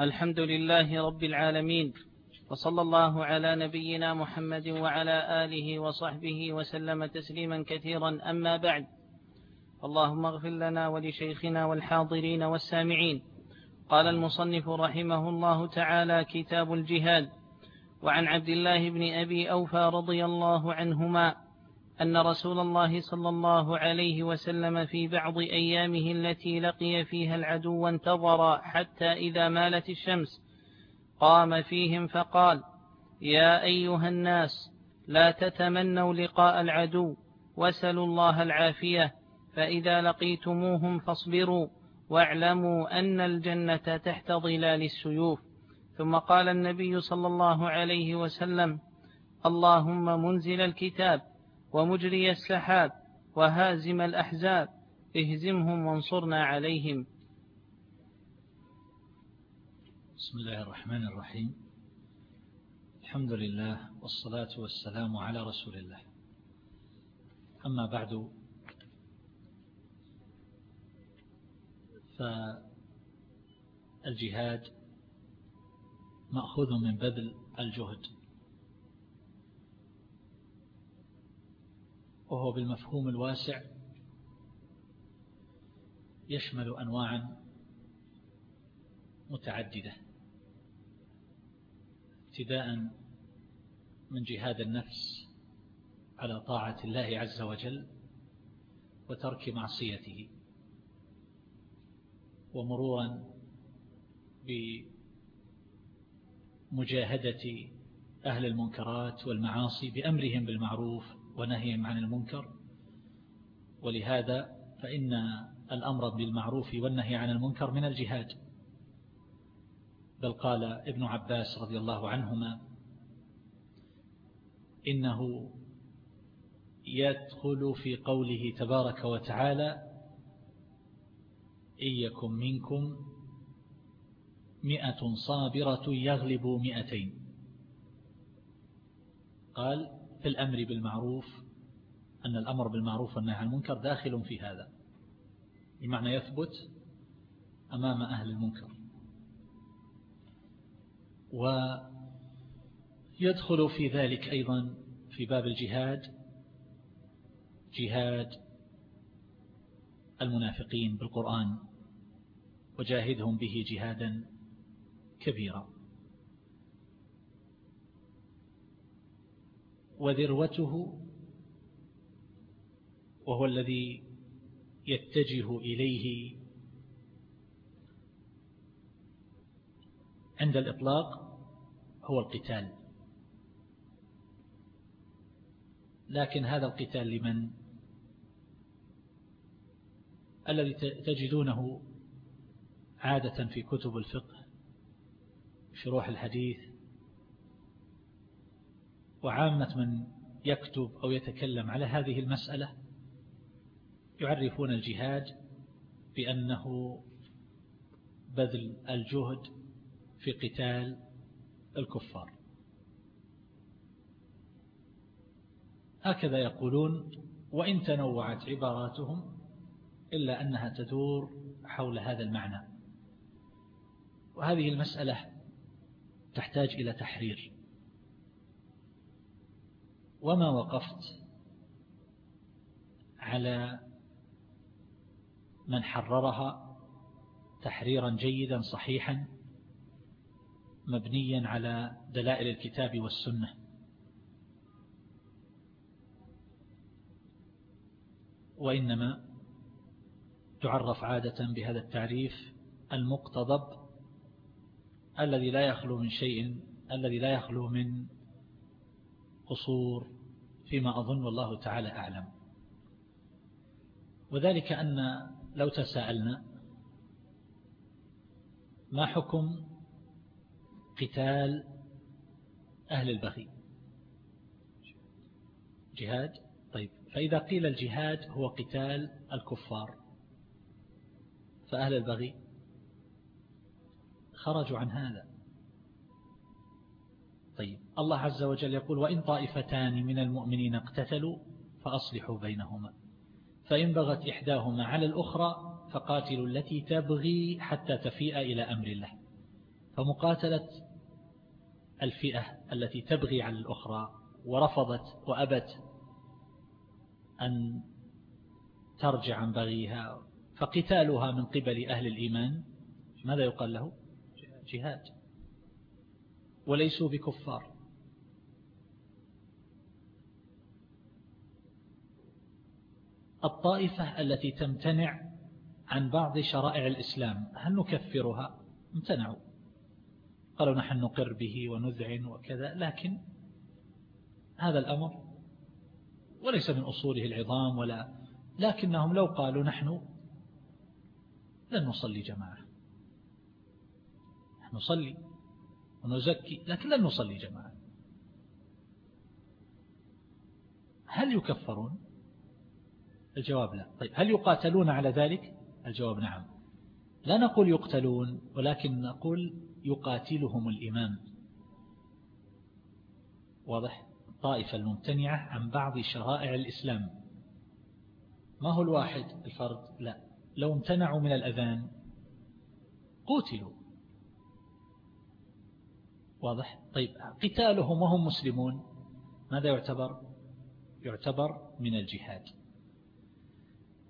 الحمد لله رب العالمين وصلى الله على نبينا محمد وعلى آله وصحبه وسلم تسليما كثيرا أما بعد. اللهم اغفر لنا ولشيخنا والحاضرين والسامعين. قال المصنف رحمه الله تعالى كتاب الجهاد وعن عبد الله بن أبي أوفى رضي الله عنهما أن رسول الله صلى الله عليه وسلم في بعض أيامه التي لقي فيها العدو انتظر حتى إذا مالت الشمس قام فيهم فقال يا أيها الناس لا تتمنوا لقاء العدو واسألوا الله العافية فإذا لقيتموهم فاصبروا واعلموا أن الجنة تحت ظلال السيوف. ثم قال النبي صلى الله عليه وسلم اللهم منزل الكتاب ومجري السحاب وهازم الأحزاب اهزمهم وانصرنا عليهم. بسم الله الرحمن الرحيم. الحمد لله والصلاة والسلام على رسول الله. أما بعد فالجهاد مأخوذ من بذل الجهد. وهو بالمفهوم الواسع يشمل أنواعا متعددة. ابتداء من جهاد النفس على طاعة الله عز وجل وترك معصيته ومرورا بمجاهدة أهل المنكرات والمعاصي بأمرهم بالمعروف ونهيهم عن المنكر. ولهذا فإن الأمر بالمعروف والنهي عن المنكر من الجهاد. بل قال ابن عباس رضي الله عنهما إنه يدخل في قوله تبارك وتعالى إن يكن منكم مئة صابرة يغلب مئتين. قال في الأمر بالمعروف أن الأمر بالمعروف والنهي عن المنكر داخل في هذا. بمعنى يثبت أمام أهل المنكر. ويدخل في ذلك أيضا في باب الجهاد جهاد المنافقين بالقرآن وجاهدهم به جهادا كبيرا. وذروته وهو الذي يتجه إليه عند الإطلاق هو القتال. لكن هذا القتال لمن؟ الذي تجدونه عادة في كتب الفقه شروح الحديث وعامة من يكتب أو يتكلم على هذه المسألة يعرفون الجهاد بأنه بذل الجهد في قتال الكفار. هكذا يقولون وإن تنوعت عباراتهم إلا أنها تدور حول هذا المعنى. وهذه المسألة تحتاج إلى تحرير. وما وقفت على من حررها تحريرا جيدا صحيحا مبنيا على دلائل الكتاب والسنة. وإنما تعرف عادة بهذا التعريف المقتضب الذي لا يخلو من شيء الذي لا يخلو من قصور فيما أظن والله تعالى أعلم. وذلك أن لو تساءلنا ما حكم قتال أهل البغي جهاد؟ طيب فإذا قيل الجهاد هو قتال الكفار فأهل البغي خرجوا عن هذا. طيب. الله عز وجل يقول وإن طائفتان من المؤمنين اقتتلوا فأصلحوا بينهما. فإن بغت إحداهما على الأخرى فقاتلوا التي تبغي حتى تفيء إلى أمر الله. فمقاتلة الفئة التي تبغي على الأخرى ورفضت وأبت أن ترجع عن بغيها فقتالها من قبل أهل الإيمان. ماذا يقال له؟ جهاد. وليسوا بكفار. الطائفة التي تمتنع عن بعض شرائع الإسلام هل نكفرها؟ امتنعوا. قالوا نحن نقر به ونذعن وكذا لكن هذا الأمر وليس من أصوله العظام ولا لكنهم لو قالوا نحن لن نصلي جماعة. نصلي. ونزكي. لكن لن نصلي جماعة. هل يكفرون؟ الجواب لا. طيب هل يقاتلون على ذلك؟ الجواب نعم. لا نقول يقتلون ولكن نقول يقاتلهم الإمام. واضح؟ الطائفة الممتنعة عن بعض شرائع الإسلام. ما هو الواحد؟ الفرد؟ لا. لو امتنعوا من الأذان قتلوا واضح؟ طيب قتالهم وهم مسلمون ماذا يعتبر؟ يعتبر من الجهاد.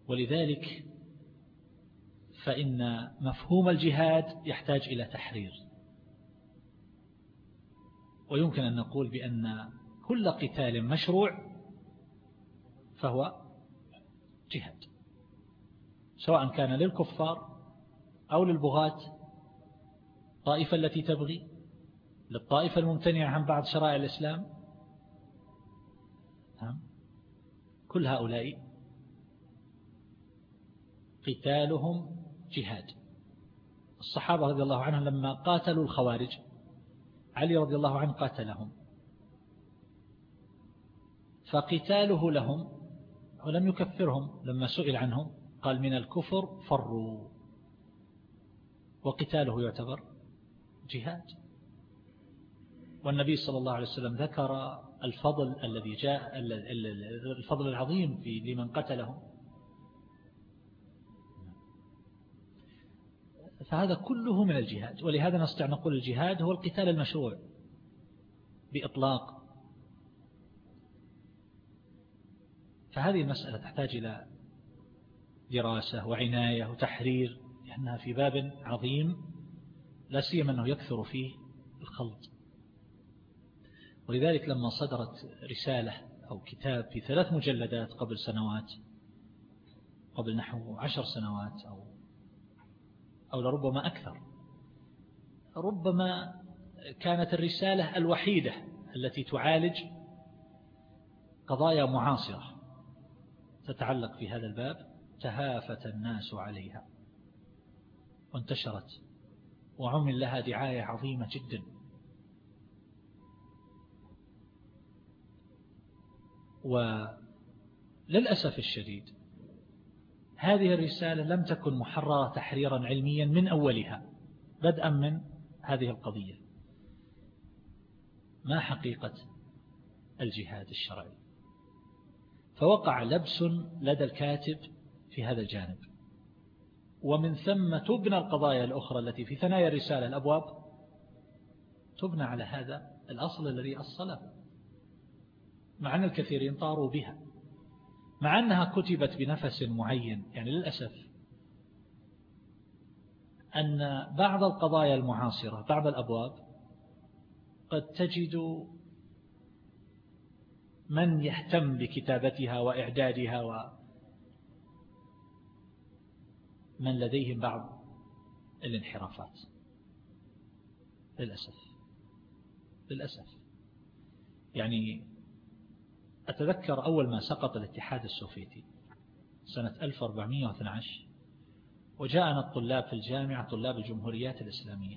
ولذلك فإن مفهوم الجهاد يحتاج إلى تحرير. ويمكن أن نقول بأن كل قتال مشروع فهو جهاد سواء كان للكفار أو للبغاة طائفة التي تبغي للطائفة الممتنعة عن بعض شرائع الإسلام. كل هؤلاء قتالهم جهاد. الصحابة رضي الله عنهم لما قاتلوا الخوارج علي رضي الله عنه قاتلهم. فقتاله لهم ولم يكفرهم. لما سئل عنهم قال من الكفر فروا. وقتاله يعتبر جهاد. والنبي صلى الله عليه وسلم ذكر الفضل الذي جاء الفضل العظيم في لمن قتلهم. فهذا كله من الجهاد ولهذا نستطيع نقول الجهاد هو القتال المشروع بإطلاق. فهذه المسألة تحتاج إلى دراسة وعناية وتحرير لأنها في باب عظيم لا سيما أنه يكثر فيه الخلط. ولذلك لما صدرت رسالة أو كتاب في ثلاث مجلدات قبل سنوات قبل نحو عشر سنوات أو أو لربما أكثر ربما كانت الرسالة الوحيدة التي تعالج قضايا معاصرة تتعلق في هذا الباب تهافت الناس عليها وانتشرت وعمل لها دعاية عظيمة جدا. وللأسف الشديد هذه الرسالة لم تكن محررة تحريرا علميا من أولها بدءا من هذه القضية. ما حقيقة الجهاد الشرعي؟ فوقع لبس لدى الكاتب في هذا الجانب. ومن ثم تبنى القضايا الأخرى التي في ثنايا الرسالة الأبواب تبنى على هذا الأصل الذي أصله. مع أن الكثيرين طاروا بها مع أنها كتبت بنفس معين يعني للأسف أن بعض القضايا المعاصرة بعض الأبواب قد تجد من يهتم بكتابتها وإعدادها ومن لديهم بعض الانحرافات. للأسف للأسف. يعني أتذكر أول ما سقط الاتحاد السوفيتي سنة 1412 وجاءنا الطلاب في الجامعة طلاب الجمهوريات الإسلامية.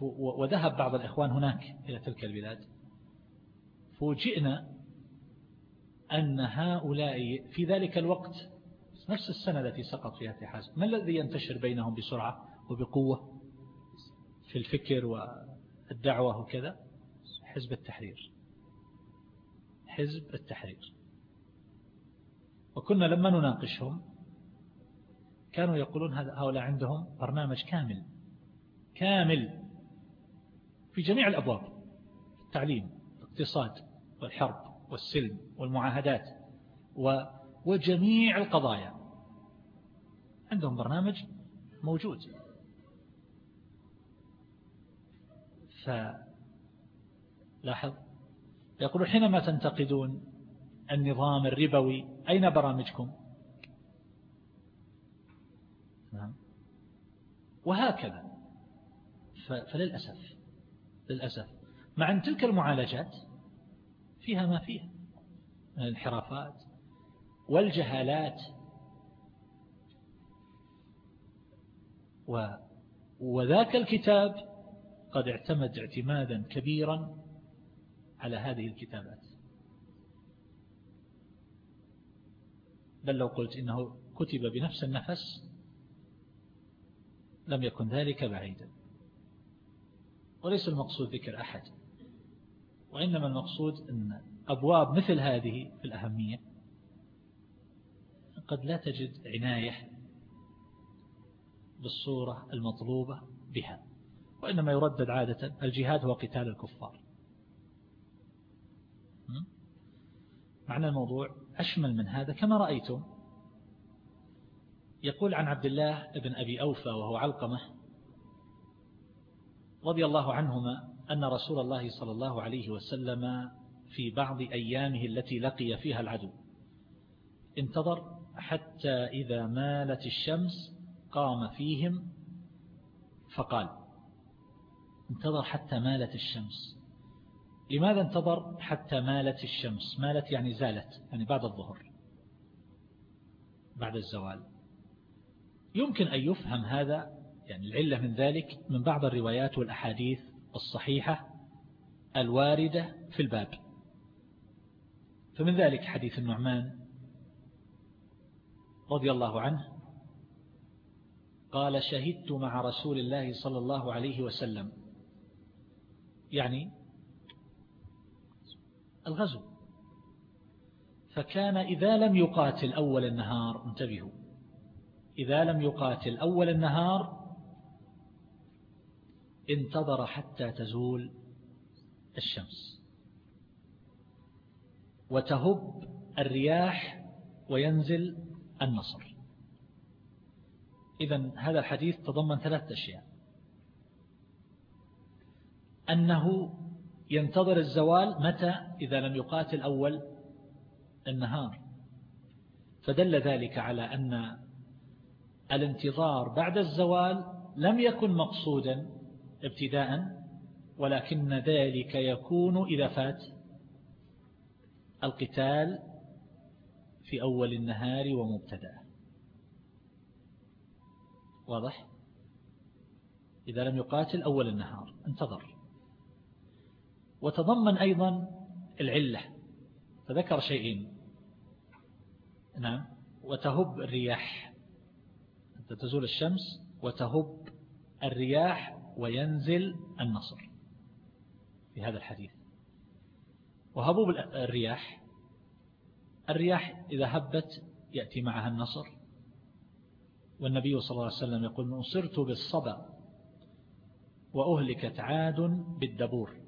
وذهب بعض الإخوان هناك إلى تلك البلاد. فوجئنا أن هؤلاء في ذلك الوقت نفس السنة التي سقط فيها اتحاد ما الذي ينتشر بينهم بسرعة وبقوة في الفكر والدعوة وكذا؟ حزب التحرير. حزب التحرير. وكنا لما نناقشهم كانوا يقولون هؤلاء عندهم برنامج كامل. كامل. في جميع الأبواب. التعليم الاقتصاد والحرب والسلم والمعاهدات وجميع القضايا. عندهم برنامج موجود. فلاحظ يقول حينما تنتقدون النظام الربوي أين برامجكم؟ نعم. وهكذا. فللأسف للأسف. مع أن تلك المعالجات فيها ما فيها من الانحرافات والجهالات وذاك الكتاب قد اعتمد اعتمادا كبيرا على هذه الكتابات. بل لو قلت إنه كتب بنفس النفس لم يكن ذلك بعيدا. وليس المقصود ذكر أحد وإنما المقصود أن أبواب مثل هذه في الأهمية قد لا تجد عناية بالصورة المطلوبة بها وإنما يردد عادة الجهاد هو قتال الكفار. معنى الموضوع أشمل من هذا كما رأيتم. يقول عن عبد الله بن أبي أوفى وهو علقمة رضي الله عنهما أن رسول الله صلى الله عليه وسلم في بعض أيامه التي لقي فيها العدو انتظر حتى إذا مالت الشمس قام فيهم فقال انتظر حتى مالت الشمس. لماذا انتظر حتى مالت الشمس؟ مالت يعني زالت يعني بعد الظهر بعد الزوال. يمكن أن يفهم هذا يعني العلة من ذلك من بعض الروايات والأحاديث الصحيحة الواردة في الباب. فمن ذلك حديث النعمان رضي الله عنه قال شهدت مع رسول الله صلى الله عليه وسلم. يعني الغزو. فكان إذا لم يقاتل أول النهار انتبهوا إذا لم يقاتل أول النهار انتظر حتى تزول الشمس. وتهب الرياح وينزل النصر. إذا هذا الحديث تضمن ثلاثة أشياء. أنه ينتظر الزوال متى؟ إذا لم يقاتل أول النهار. فدل ذلك على أن الانتظار بعد الزوال لم يكن مقصودا ابتداء ولكن ذلك يكون إذا فات القتال في أول النهار ومبتدأ. واضح؟ إذا لم يقاتل أول النهار انتظر. وتضمن أيضا العلة فذكر شيئين. نعم وتهب الرياح. تزول الشمس وتهب الرياح وينزل النصر في هذا الحديث. وهبوب الرياح الرياح إذا هبت يأتي معها النصر. والنبي صلى الله عليه وسلم يقول نصرت بالصبا وأهلكت عاد بالدبور.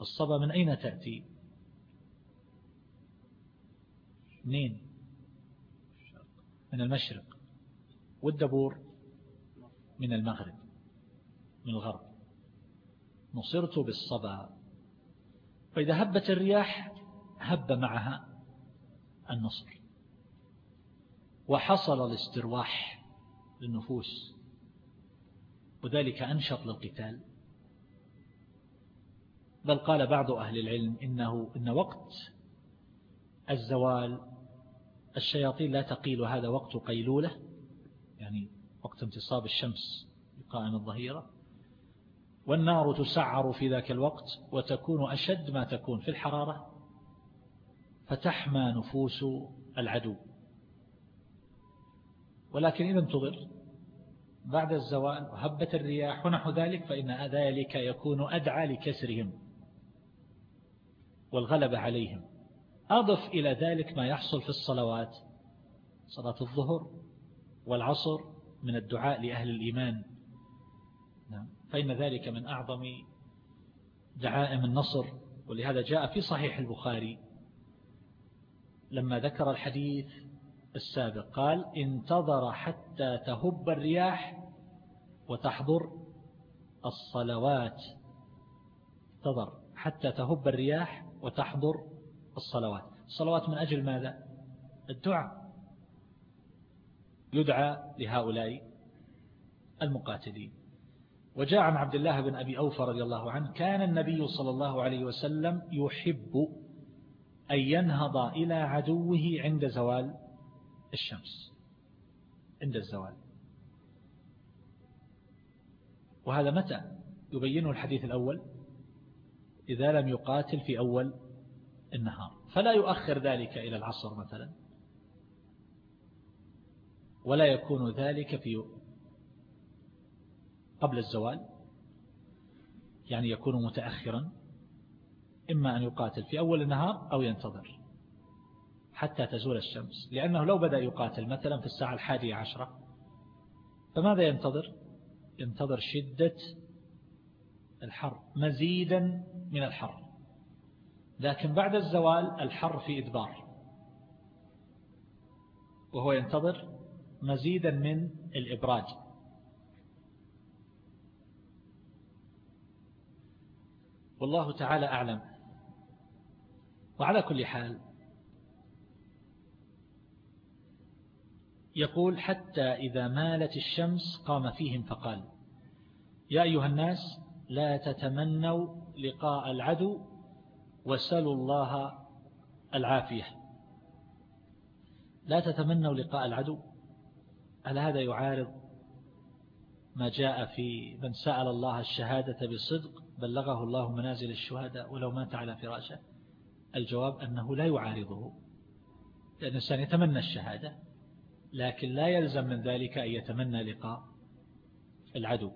الصبا من أين تأتي؟ منين؟ من المشرق. والدبور؟ من المغرب. من الغرب. نصرت بالصبا. فإذا هبت الرياح هب معها النصر. وحصل الاسترواح للنفوس. وذلك أنشط للقتال. بل قال بعض أهل العلم إنه إن وقت الزوال الشياطين لا تقيل هذا وقت قيلولة يعني وقت انتصاب الشمس قائم الظهيرة والنار تسعر في ذاك الوقت وتكون أشد ما تكون في الحرارة فتحمى نفوس العدو. ولكن إذا انتظر بعد الزوال وهبت الرياح ونحو ذلك فإن ذلك يكون أدعى لكسرهم. والغلبة عليهم. أضف إلى ذلك ما يحصل في الصلوات. صلاة الظهر والعصر من الدعاء لأهل الإيمان. نعم. فإن ذلك من أعظم دعائم النصر ولهذا جاء في صحيح البخاري لما ذكر الحديث السابق قال انتظر حتى تهب الرياح وتحضر الصلوات. انتظر حتى تهب الرياح وتحضر الصلوات. الصلوات من أجل ماذا؟ الدعاء يدعى لهؤلاء المقاتلين. وجاء عن عبد الله بن أبي أوفى رضي الله عنه كان النبي صلى الله عليه وسلم يحب أن ينهض إلى عدوه عند زوال الشمس. عند الزوال. وهذا متى؟ يبينه الحديث الأول. إذا لم يقاتل في أول النهار. فلا يؤخر ذلك إلى العصر مثلا. ولا يكون ذلك في قبل الزوال. يعني يكون متأخرا. إما أن يقاتل في أول النهار أو ينتظر حتى تزول الشمس. لأنه لو بدأ يقاتل مثلا في الساعة الحادية عشرة فماذا ينتظر؟ ينتظر شدة الحر مزيدا من الحر. لكن بعد الزوال الحر في إدبار. وهو ينتظر مزيدا من الإبراج. والله تعالى أعلم. وعلى كل حال يقول حتى إذا مالت الشمس قام فيهم فقال يا أيها الناس لا تتمنوا لقاء العدو وسلوا الله العافية. لا تتمنوا لقاء العدو. هل هذا يعارض ما جاء في من سأل الله الشهادة بصدق بلغه الله منازل الشهداء ولو مات على فراشه. الجواب أنه لا يعارضه لأن الإنسان يتمنى الشهادة لكن لا يلزم من ذلك أن يتمنى لقاء العدو.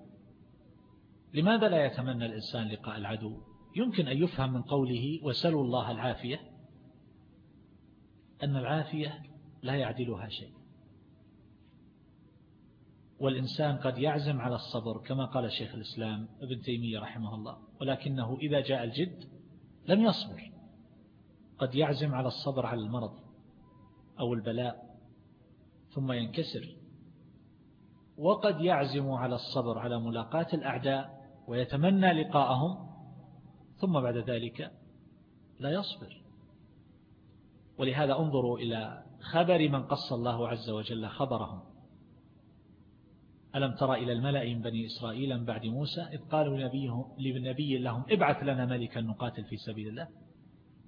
لماذا لا يتمنى الإنسان لقاء العدو؟ يمكن أن يفهم من قوله وسلوا الله العافية أن العافية لا يعدلها شيء. والإنسان قد يعزم على الصبر كما قال شيخ الإسلام ابن تيمية رحمه الله ولكنه إذا جاء الجد لم يصبر. قد يعزم على الصبر على المرض أو البلاء ثم ينكسر. وقد يعزم على الصبر على ملاقاة الأعداء ويتمنى لقاءهم ثم بعد ذلك لا يصبر. ولهذا انظروا إلى خبر من قص الله عز وجل خبرهم. ألم ترى إلى الملأ من بني إسرائيل من بعد موسى؟ إذ قالوا لنبي لهم ابعث لنا ملكا نقاتل في سبيل الله.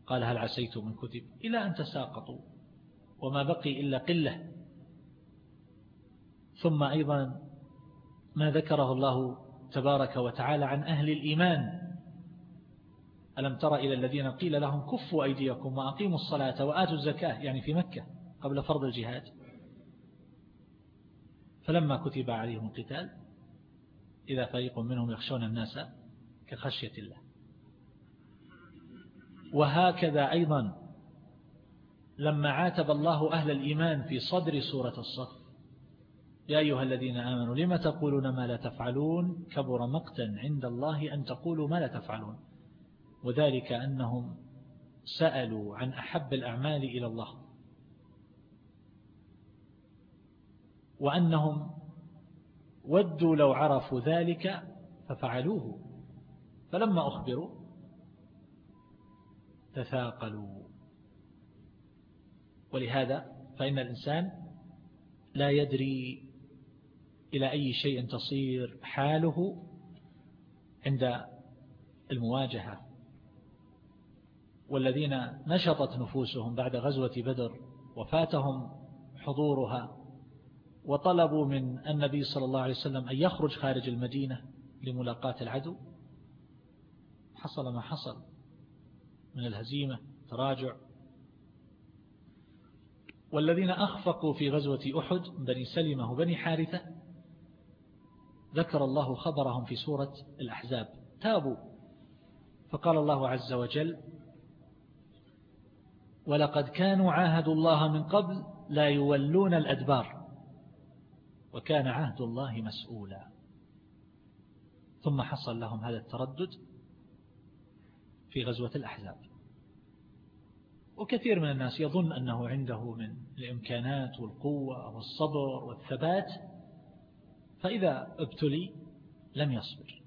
قال هل عسيتم من كتب؟ إلى أن تساقطوا وما بقي إلا قلة. ثم أيضا ما ذكره الله تبارك وتعالى عن أهل الإيمان. ألم تر إلى الذين قيل لهم كفوا أيديكم وأقيموا الصلاة وآتوا الزكاة يعني في مكة قبل فرض الجهاد. فلما كتب عليهم القتال إذا فريق منهم يخشون الناس كخشية الله. وهكذا أيضا لما عاتب الله أهل الإيمان في صدر سورة الصف يا أيها الذين آمنوا لما تقولون ما لا تفعلون؟ كبر مقتا عند الله أن تقولوا ما لا تفعلون. وذلك أنهم سألوا عن أحب الأعمال إلى الله. وأنهم ودوا لو عرفوا ذلك ففعلوه. فلما أخبروا تثاقلوا. ولهذا فإن الإنسان لا يدري إلى أي شيء تصير حاله عند المواجهة. والذين نشطت نفوسهم بعد غزوة بدر وفاتهم حضورها وطلبوا من النبي صلى الله عليه وسلم أن يخرج خارج المدينة لملاقاة العدو حصل ما حصل من الهزيمة تراجع. والذين أخفقوا في غزوة أحد بني سلمة وبني حارثة ذكر الله خبرهم في سورة الأحزاب. تابوا. فقال الله عز وجل ولقد كانوا عاهدوا الله من قبل لا يولون الأدبار وكان عهد الله مسؤولا. ثم حصل لهم هذا التردد في غزوة الأحزاب. وكثير من الناس يظن أنه عنده من الإمكانات والقوة والصبر والثبات فإذا ابتلي لم يصبر.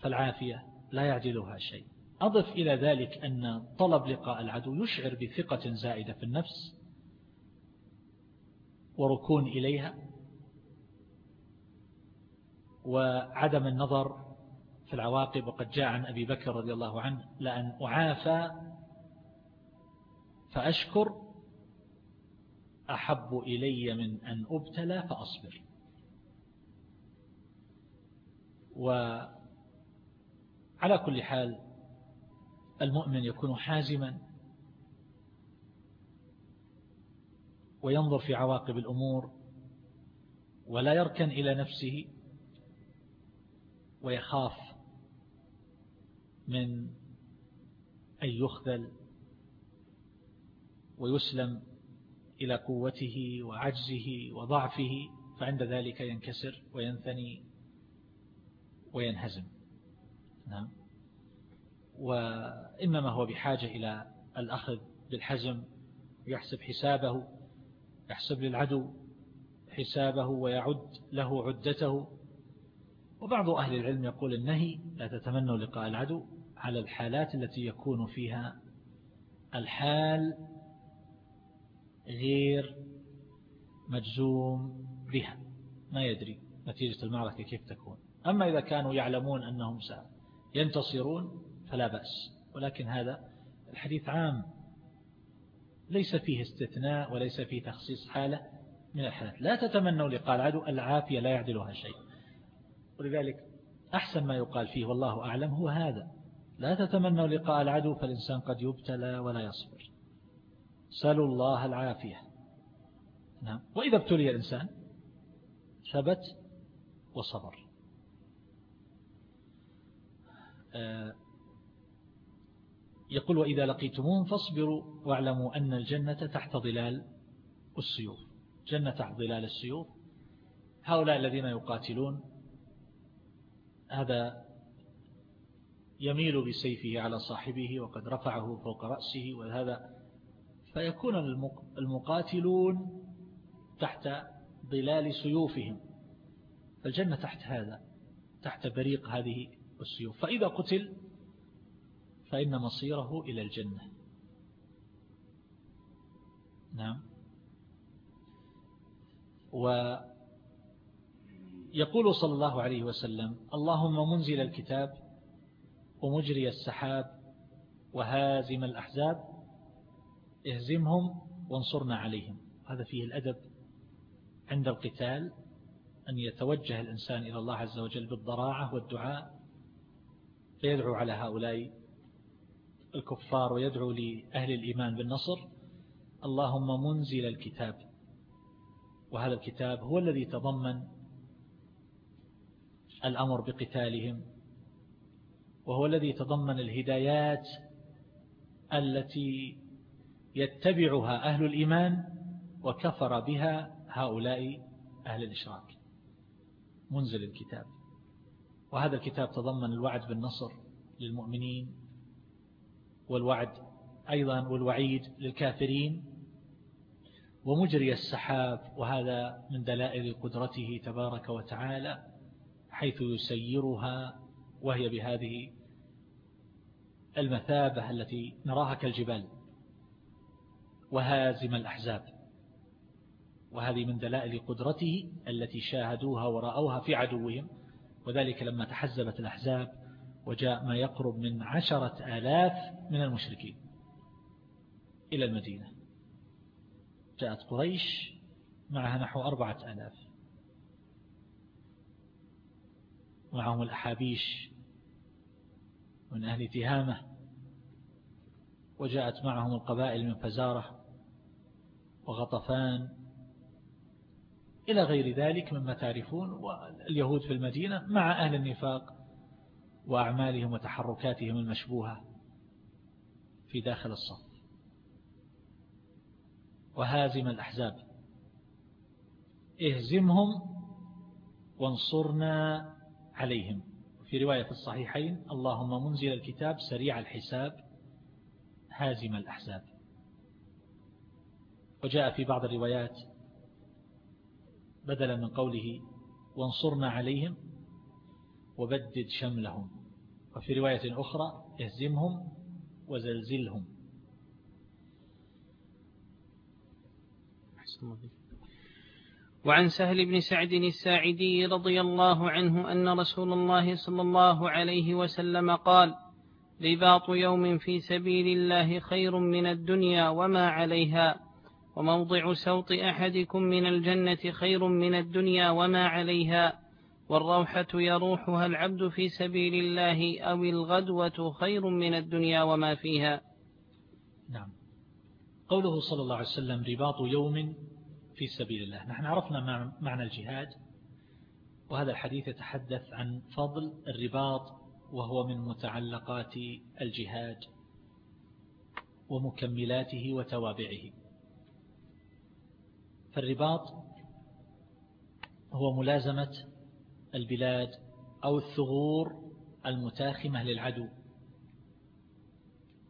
فالعافية لا يعدلها شيء. أضف إلى ذلك أن طلب لقاء العدو يشعر بثقة زائدة في النفس وركون إليها وعدم النظر في العواقب. وقد جاء عن أبي بكر رضي الله عنه لأن أعافى فأشكر أحب إلي من أن أبتلى فأصبر. وعلى كل حال المؤمن يكون حازما وينظر في عواقب الأمور ولا يركن إلى نفسه ويخاف من أن يخذل ويسلم إلى قوته وعجزه وضعفه فعند ذلك ينكسر وينثني وينهزم. نعم. وإنما هو بحاجة إلى الأخذ بالحزم يحسب حسابه يحسب للعدو حسابه ويعد له عدته. وبعض أهل العلم يقول النهي لا تتمنوا لقاء العدو على الحالات التي يكون فيها الحال غير مجزوم بها. ما يدري نتيجة المعركة كيف تكون. أما إذا كانوا يعلمون أنهم سينتصرون فلا بأس. ولكن هذا الحديث عام ليس فيه استثناء وليس فيه تخصيص حالة من الحالات. لا تتمنوا لقاء العدو العافية لا يعدلها شيء. ولذلك أحسن ما يقال فيه والله أعلم هو هذا. لا تتمنوا لقاء العدو فالإنسان قد يبتلى ولا يصبر. سلوا الله العافية. نعم. وإذا ابتلي الإنسان ثبت وصبر. يقول وإذا لقيتموهم فاصبروا واعلموا أن الجنة تحت ظلال السيوف. جنة تحت ظلال السيوف. هؤلاء الذين يقاتلون هذا يميل بسيفه على صاحبه وقد رفعه فوق رأسه وهذا فيكون المقاتلون تحت ظلال سيوفهم. فالجنة تحت هذا تحت بريق هذه السيوف. فإذا قتل فإن مصيره إلى الجنة. نعم. ويقول صلى الله عليه وسلم اللهم منزل الكتاب ومجري السحاب وهازم الأحزاب اهزمهم وانصرنا عليهم. هذا فيه الأدب عند القتال أن يتوجه الإنسان إلى الله عز وجل بالضراعة والدعاء فيدعو على هؤلاء الكفار ويدعو لأهل الإيمان بالنصر. اللهم منزل الكتاب وهذا الكتاب هو الذي تضمن الأمر بقتالهم وهو الذي تضمن الهدايات التي يتبعها أهل الإيمان وكفر بها هؤلاء أهل الإشراك. منزل الكتاب. وهذا الكتاب تضمن الوعد بالنصر للمؤمنين والوعد أيضا والوعيد للكافرين ومجري السحاب وهذا من دلائل قدرته تبارك وتعالى حيث يسيرها وهي بهذه المثابة التي نراها كالجبال وهازم الأحزاب وهذه من دلائل قدرته التي شاهدوها ورأوها في عدوهم وذلك لما تحزبت الأحزاب وجاء ما يقرب من عشرة آلاف من المشركين إلى المدينة. جاءت قريش معها نحو أربعة آلاف. معهم الأحابيش من أهل تهامة. وجاءت معهم القبائل من فزارة وغطفان إلى غير ذلك مما تعرفون واليهود في المدينة مع أهل النفاق وأعمالهم وتحركاتهم المشبوهة في داخل الصف. وهازم الأحزاب. اهزمهم وانصرنا عليهم. في رواية الصحيحين اللهم منزل الكتاب سريع الحساب. هازم الأحزاب. وجاء في بعض الروايات بدلا من قوله وانصرنا عليهم وبدد شملهم. وفي رواية أخرى اهزمهم وزلزلهم. وعن سهل بن سعد الساعدي رضي الله عنه أن رسول الله صلى الله عليه وسلم قال رباط يوم في سبيل الله خير من الدنيا وما عليها وموضع سوط أحدكم من الجنة خير من الدنيا وما عليها والروحة يروحها العبد في سبيل الله أو الغدوة خير من الدنيا وما فيها. نعم. قوله صلى الله عليه وسلم رباط يوم في سبيل الله. نحن عرفنا معنى الجهاد وهذا الحديث يتحدث عن فضل الرباط وهو من متعلقات الجهاد ومكملاته وتوابعه. فالرباط هو ملازمة البلاد أو الثغور المتاخمة للعدو.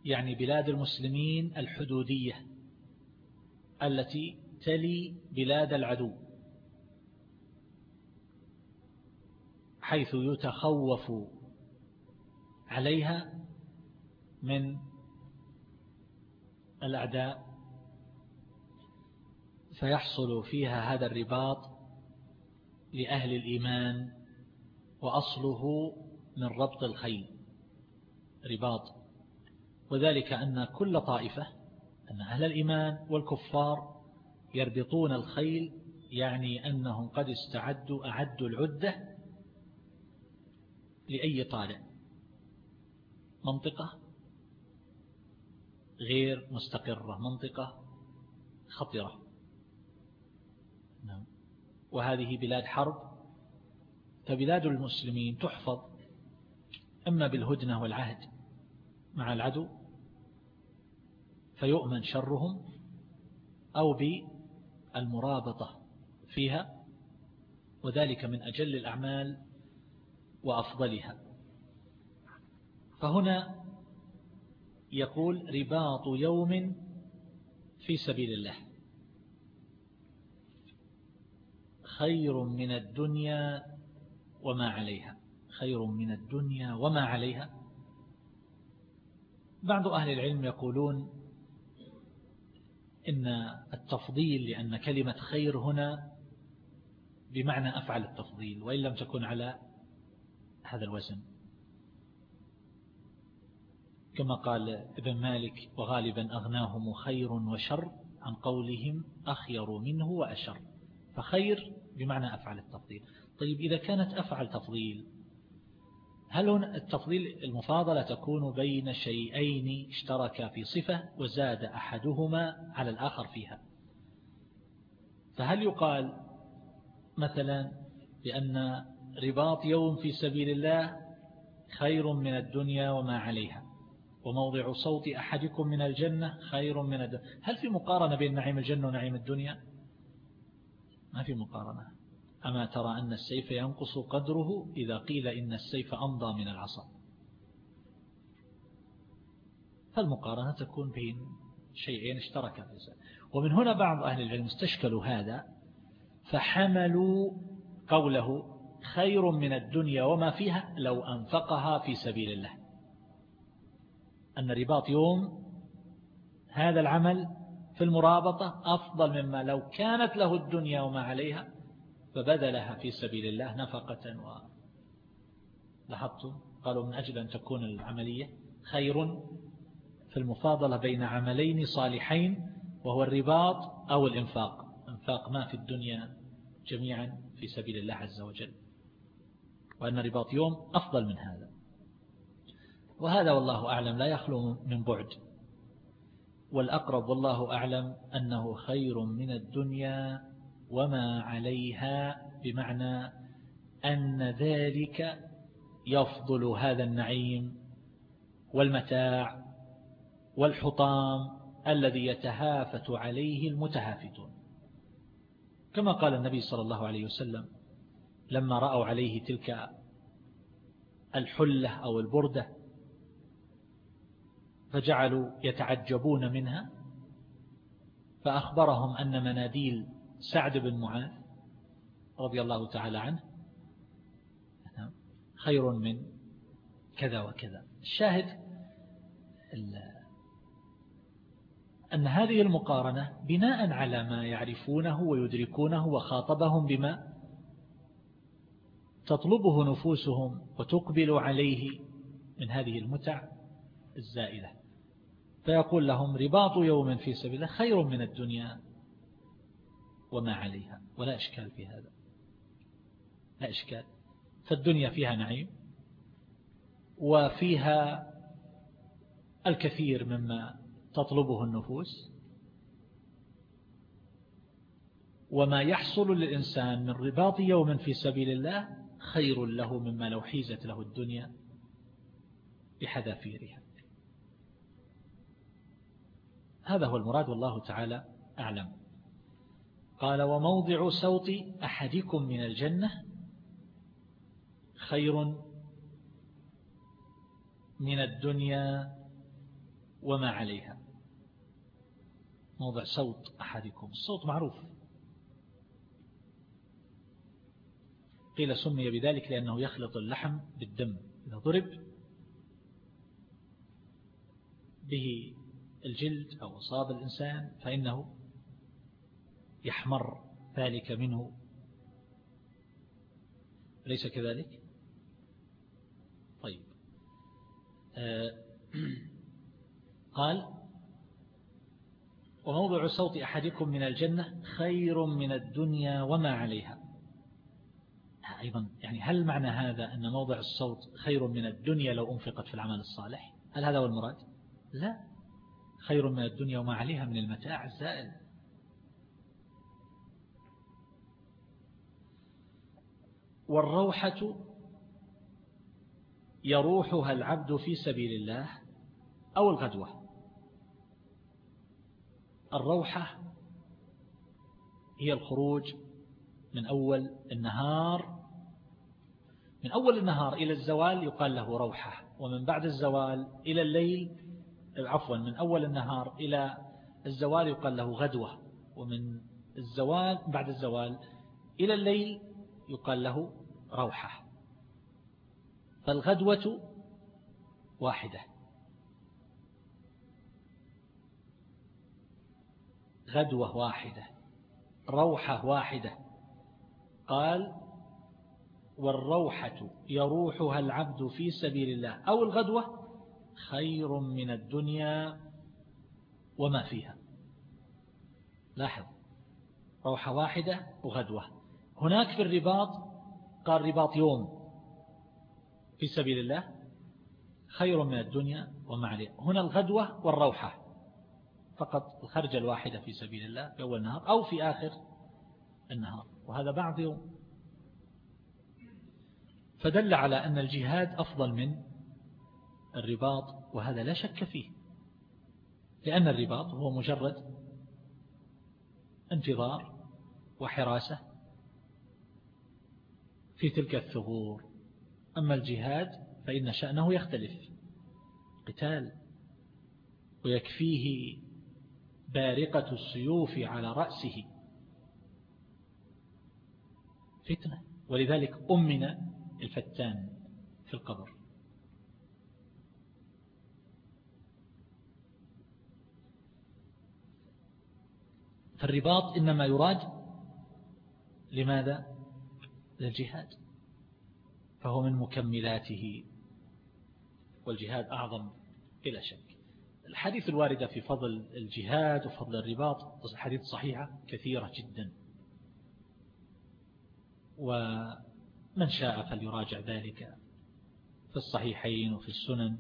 يعني بلاد المسلمين الحدودية التي تلي بلاد العدو حيث يتخوف عليها من الأعداء فيحصل فيها هذا الرباط لأهل الإيمان وأصله من ربط الخيل رباط. وذلك أن كل طائفة أن أهل الإيمان والكفار يربطون الخيل يعني أنهم قد استعدوا أعدوا العدة لأي طالع. منطقة غير مستقرة منطقة خطرة. وهذه بلاد حرب فبلاد المسلمين تحفظ إما بالهدنة والعهد مع العدو فيؤمن شرهم أو بالمرابطة فيها وذلك من أجل الأعمال وأفضلها. فهنا يقول رباط يوم في سبيل الله. خير من الدنيا وما عليها. خير من الدنيا وما عليها. بعض أهل العلم يقولون إن التفضيل لأن كلمة خير هنا بمعنى أفعل التفضيل وإن لم تكن على هذا الوزن. كما قال ابن مالك وغالبا أغناهم خير وشر عن قولهم أخير منه وأشر فخير بمعنى أفعل التفضيل. طيب إذا كانت أفعل تفضيل هل هنا التفضيل المفاضلة تكون بين شيئين اشتركا في صفة وزاد أحدهما على الآخر فيها؟ فهل يقال مثلا بأن رباط يوم في سبيل الله خير من الدنيا وما عليها وموضع صوت أحدكم من الجنة خير من الدنيا هل في مقارنة بين نعيم الجنة ونعيم الدنيا؟ ما في مقارنة. أما ترى أن السيف ينقص قدره إذا قيل إن السيف أمضى من العصا. فالمقارنة تكون بين شيئين اشتركا ومن هنا بعض أهل العلم استشكلوا هذا فحملوا قوله خير من الدنيا وما فيها لو أنفقها في سبيل الله. أن رباط يوم هذا العمل في المرابطة أفضل مما لو كانت له الدنيا وما عليها فبذلها في سبيل الله نفقة و لاحظتم؟ قالوا من أجل أن تكون العملية خير في المفاضلة بين عملين صالحين وهو الرباط أو الإنفاق. إنفاق ما في الدنيا جميعا في سبيل الله عز وجل. وأن رباط يوم أفضل من هذا. وهذا والله أعلم لا يخلو من بعد. والأقرب والله أعلم أنه خير من الدنيا وما عليها بمعنى أن ذلك يفضل هذا النعيم والمتاع والحطام الذي يتهافت عليه المتهافتون. كما قال النبي صلى الله عليه وسلم لما رأوا عليه تلك الحلة أو البردة فجعلوا يتعجبون منها فأخبرهم أن مناديل سعد بن معاذ رضي الله تعالى عنه خير من كذا وكذا. الشاهد أن هذه المقارنة بناء على ما يعرفونه ويدركونه وخاطبهم بما تطلبه نفوسهم وتقبل عليه من هذه المتع الزائلة. فيقول لهم رباط يوم في سبيل الله خير من الدنيا وما عليها ولا إشكال في هذا. لا إشكال. فالدنيا فيها نعيم وفيها الكثير مما تطلبه النفوس وما يحصل للإنسان من رباط يوم في سبيل الله خير له مما لو حيزت له الدنيا بحذافيرها. هذا هو المراد والله تعالى أعلم. قال وموضع صوت أحدكم من الجنة خير من الدنيا وما عليها. موضع صوت أحدكم. الصوت معروف. قيل سمي بذلك لأنه يخلط اللحم بالدم إذا ضرب به الجلد أو أصاب الإنسان فإنه يحمر ذلك منه. ليس كذلك؟ طيب. آه، قال وموضع صوت أحدكم من الجنة خير من الدنيا وما عليها. أيضا يعني هل معنى هذا أن موضع الصوت خير من الدنيا لو أنفقت في العمل الصالح؟ هل هذا هو المراد؟ لا. خير من الدنيا وما عليها من المتاع الزائل. والروحة يروحها العبد في سبيل الله أو الغدوة. الروحة هي الخروج من أول النهار من أول النهار إلى الزوال يقال له روحة ومن بعد الزوال إلى الليل عفوا من أول النهار إلى الزوال يقال له غدوة ومن الزوال بعد الزوال إلى الليل يقال له روحة. فالغدوة واحدة. غدوة واحدة. روحة واحدة. قال والروحة يروحها العبد في سبيل الله. أو الغدوة خير من الدنيا وما فيها. لاحظ روحة واحدة وغدوة. هناك في الرباط قال رباط يوم. في سبيل الله خير من الدنيا وما عليها. هنا الغدوة والروحة. فقط الخرجة الواحدة في سبيل الله في أول النهار أو في آخر النهار. وهذا بعض. يوم فدل على أن الجهاد أفضل من الرباط وهذا لا شك فيه. لأن الرباط هو مجرد انتظار وحراسة في تلك الثغور. أما الجهاد فإن شأنه يختلف. قتال ويكفيه بارقة السيوف على رأسه. فتنة. ولذلك أمن الفتان في القبر. فالرباط إنما يراد لماذا؟ للجهاد. فهو من مكملاته والجهاد أعظم بلا شك. الحديث الواردة في فضل الجهاد وفضل الرباط حديث صحيحة كثيرة جدا. ومن شاء فليراجع ذلك في الصحيحين وفي السنن.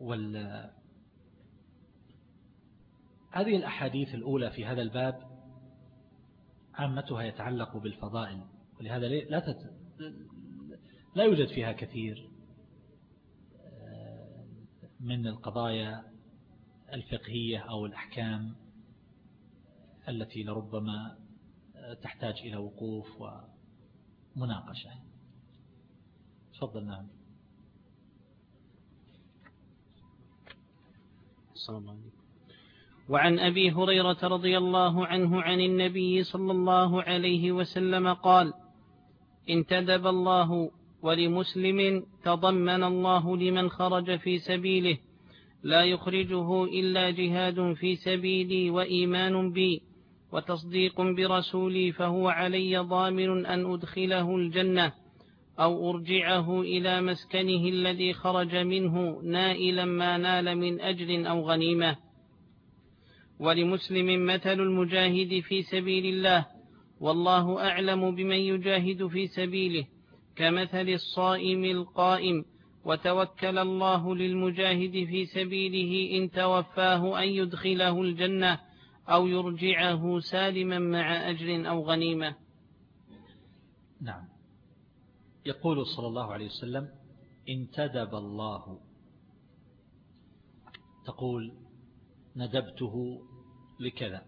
وال هذه الأحاديث الأولى في هذا الباب عامتها يتعلق بالفضائل ولهذا لا تت... لا يوجد فيها كثير من القضايا الفقهية أو الأحكام التي لربما تحتاج إلى وقوف ومناقشة. تفضل نعم. السلام عليكم. وعن أبي هريرة رضي الله عنه عن النبي صلى الله عليه وسلم قال انتدب الله ولمسلم تضمن الله لمن خرج في سبيله لا يخرجه إلا جهاد في سبيلي وإيمان بي وتصديق برسولي فهو علي ضامن أن أدخله الجنة أو أرجعه إلى مسكنه الذي خرج منه نائلا ما نال من أجر أو غنيمة. ولمسلم مثل المجاهد في سبيل الله والله أعلم بمن يجاهد في سبيله كمثل الصائم القائم وتوكل الله للمجاهد في سبيله إن توفاه أن يدخله الجنة أو يرجعه سالما مع أجر أو غنيمة. نعم. يقول صلى الله عليه وسلم انتدب الله. تقول ندبته لكذا.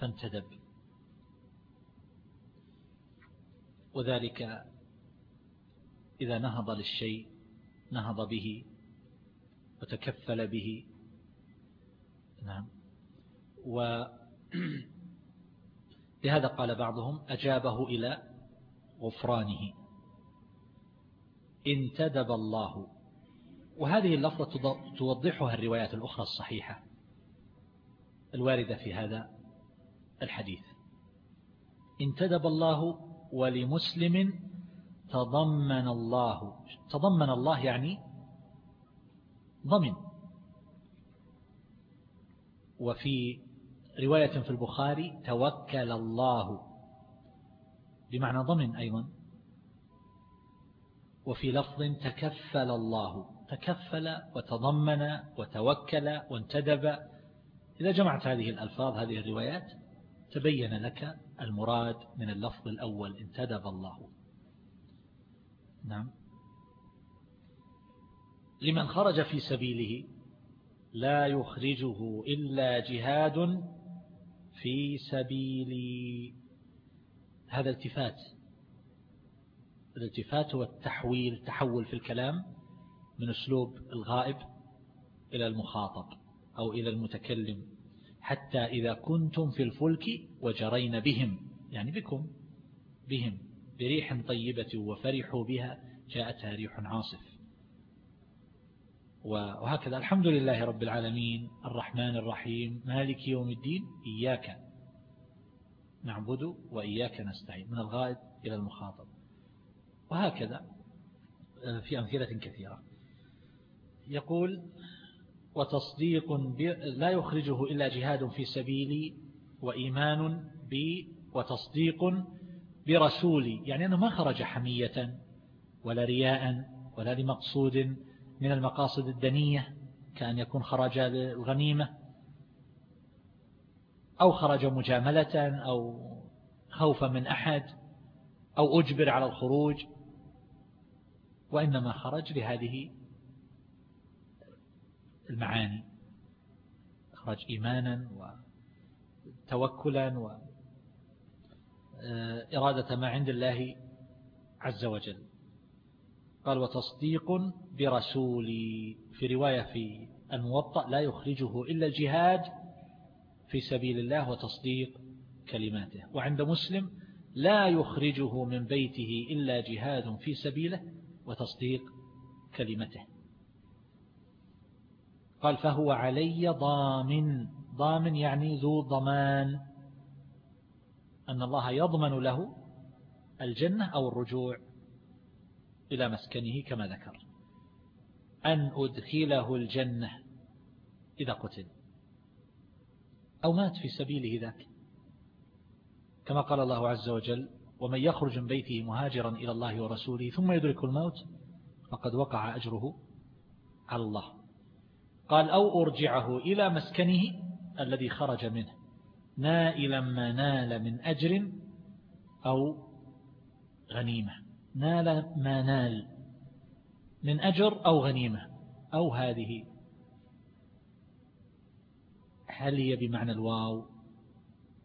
فانتدب. وذلك إذا نهض للشيء نهض به وتكفل به. نعم. و لهذا قال بعضهم أجابه إلى غفرانه. انتدب الله. وهذه اللفظة توضحها الروايات الأخرى الصحيحة. الواردة في هذا الحديث. انتدب الله ولمسلم تضمن الله. تضمن الله يعني ضمن. وفي رواية في البخاري توكل الله. بمعنى ضمن أيضا. وفي لفظ تكفل الله. تكفل وتضمن وتوكل وانتدب. إذا جمعت هذه الألفاظ هذه الروايات تبين لك المراد من اللفظ الأول انتدب الله. نعم. لمن خرج في سبيله لا يخرجه إلا جهاد في سبيلي. هذا التفات الالتفات هو التحويل تحول في الكلام من أسلوب الغائب إلى المخاطب. أو إلى المتكلم حتى إذا كنتم في الفلك وجرين بهم يعني بكم بهم بريح طيبة وفرحوا بها جاءتها ريح عاصف. وهكذا الحمد لله رب العالمين الرحمن الرحيم مالك يوم الدين إياك نعبد وإياك نستعين من الغائب إلى المخاطب. وهكذا آه، في أمثلة كثيرة. يقول وتصديق لا يخرجه إلا جهاد في سبيلي وإيمان بي وتصديق برسولي. يعني أنه ما خرج حمية ولا رياء ولا لمقصود من المقاصد الدنية كأن يكون خرج للغنيمة أو خرج مجاملة أو خوفا من أحد أو أجبر على الخروج. وإنما خرج لهذه المعاني. خرج إيمانا وتوكلا وإرادة ما عند الله عز وجل. قال وتصديق برسولي في رواية في الموطأ لا يخرجه إلا الجهاد في سبيل الله وتصديق كلماته. وعند مسلم لا يخرجه من بيته إلا جهاد في سبيله وتصديق كلمته. قال فهو علي ضامن. ضامن يعني ذو ضمان. أن الله يضمن له الجنة أو الرجوع إلى مسكنه كما ذكر. أن أدخله الجنة إذا قتل. أو مات في سبيله ذاك. كما قال الله عز وجل ومن يخرج من بيته مهاجرا إلى الله ورسوله ثم يدرك الموت فقد وقع أجره على الله. قال أو أرجعه إلى مسكنه الذي خرج منه نائلا ما نال من أجر أو غنيمة. نال ما نال من أجر أو غنيمة أو هذه. هل هي بمعنى الواو؟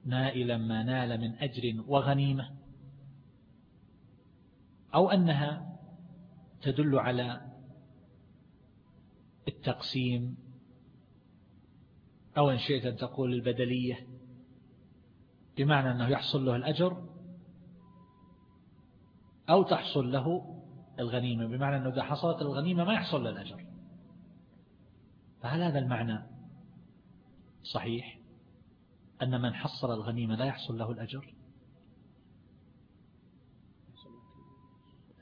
نائلا ما نال من أجر وغنيمة أو أنها تدل على التقسيم. أو إن شئت أن تقول البدلية بمعنى أنه يحصل له الأجر أو تحصل له الغنيمة بمعنى أنه إذا حصلت الغنيمة ما يحصل له الأجر. فهل هذا المعنى صحيح؟ أن من حصل الغنيمة لا يحصل له الأجر؟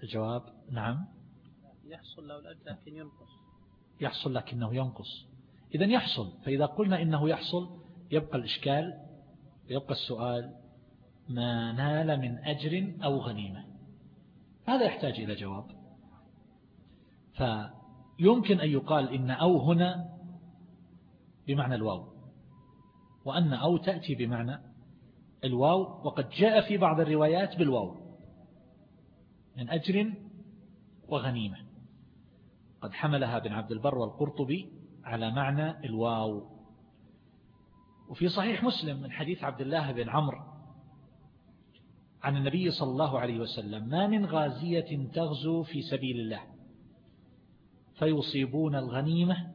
الجواب نعم. يحصل له الأجر لكن ينقص. يحصل لكنه ينقص. إذا يحصل. فإذا قلنا إنه يحصل يبقى الإشكال يبقى السؤال ما نال من أجر أو غنيمة. هذا يحتاج إلى جواب. فيمكن أن يقال إن أو هنا بمعنى الواو وأن أو تأتي بمعنى الواو وقد جاء في بعض الروايات بالواو من أجر وغنيمة. قد حملها بن عبد البر والقرطبي على معنى الواو. وفي صحيح مسلم من حديث عبد الله بن عمرو عن النبي صلى الله عليه وسلم ما من غازية تغزو في سبيل الله فيصيبون الغنيمة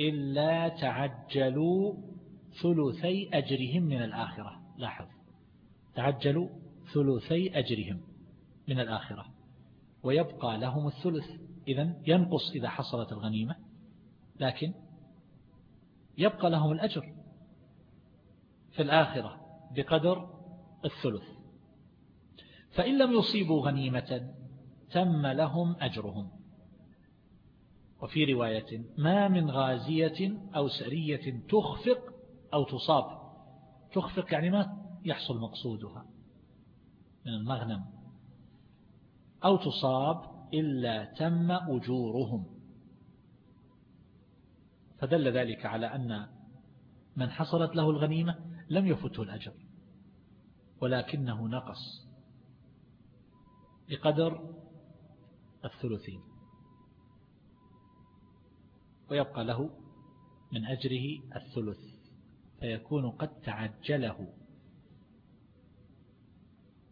إلا تعجلوا ثلثي أجرهم من الآخرة. لاحظ تعجلوا ثلثي أجرهم من الآخرة ويبقى لهم الثلث. إذا ينقص إذا حصلت الغنيمة لكن يبقى لهم الأجر في الآخرة بقدر الثلث. فإن لم يصيبوا غنيمة تم لهم أجرهم. وفي رواية ما من غازية أو سرية تخفق أو تصاب. تخفق يعني ما يحصل مقصودها من المغنم. أو تصاب إلا تم أجورهم. فدل ذلك على أن من حصلت له الغنيمة لم يفته الأجر ولكنه نقص بقدر الثلثين ويبقى له من أجره الثلث فيكون قد تعجله.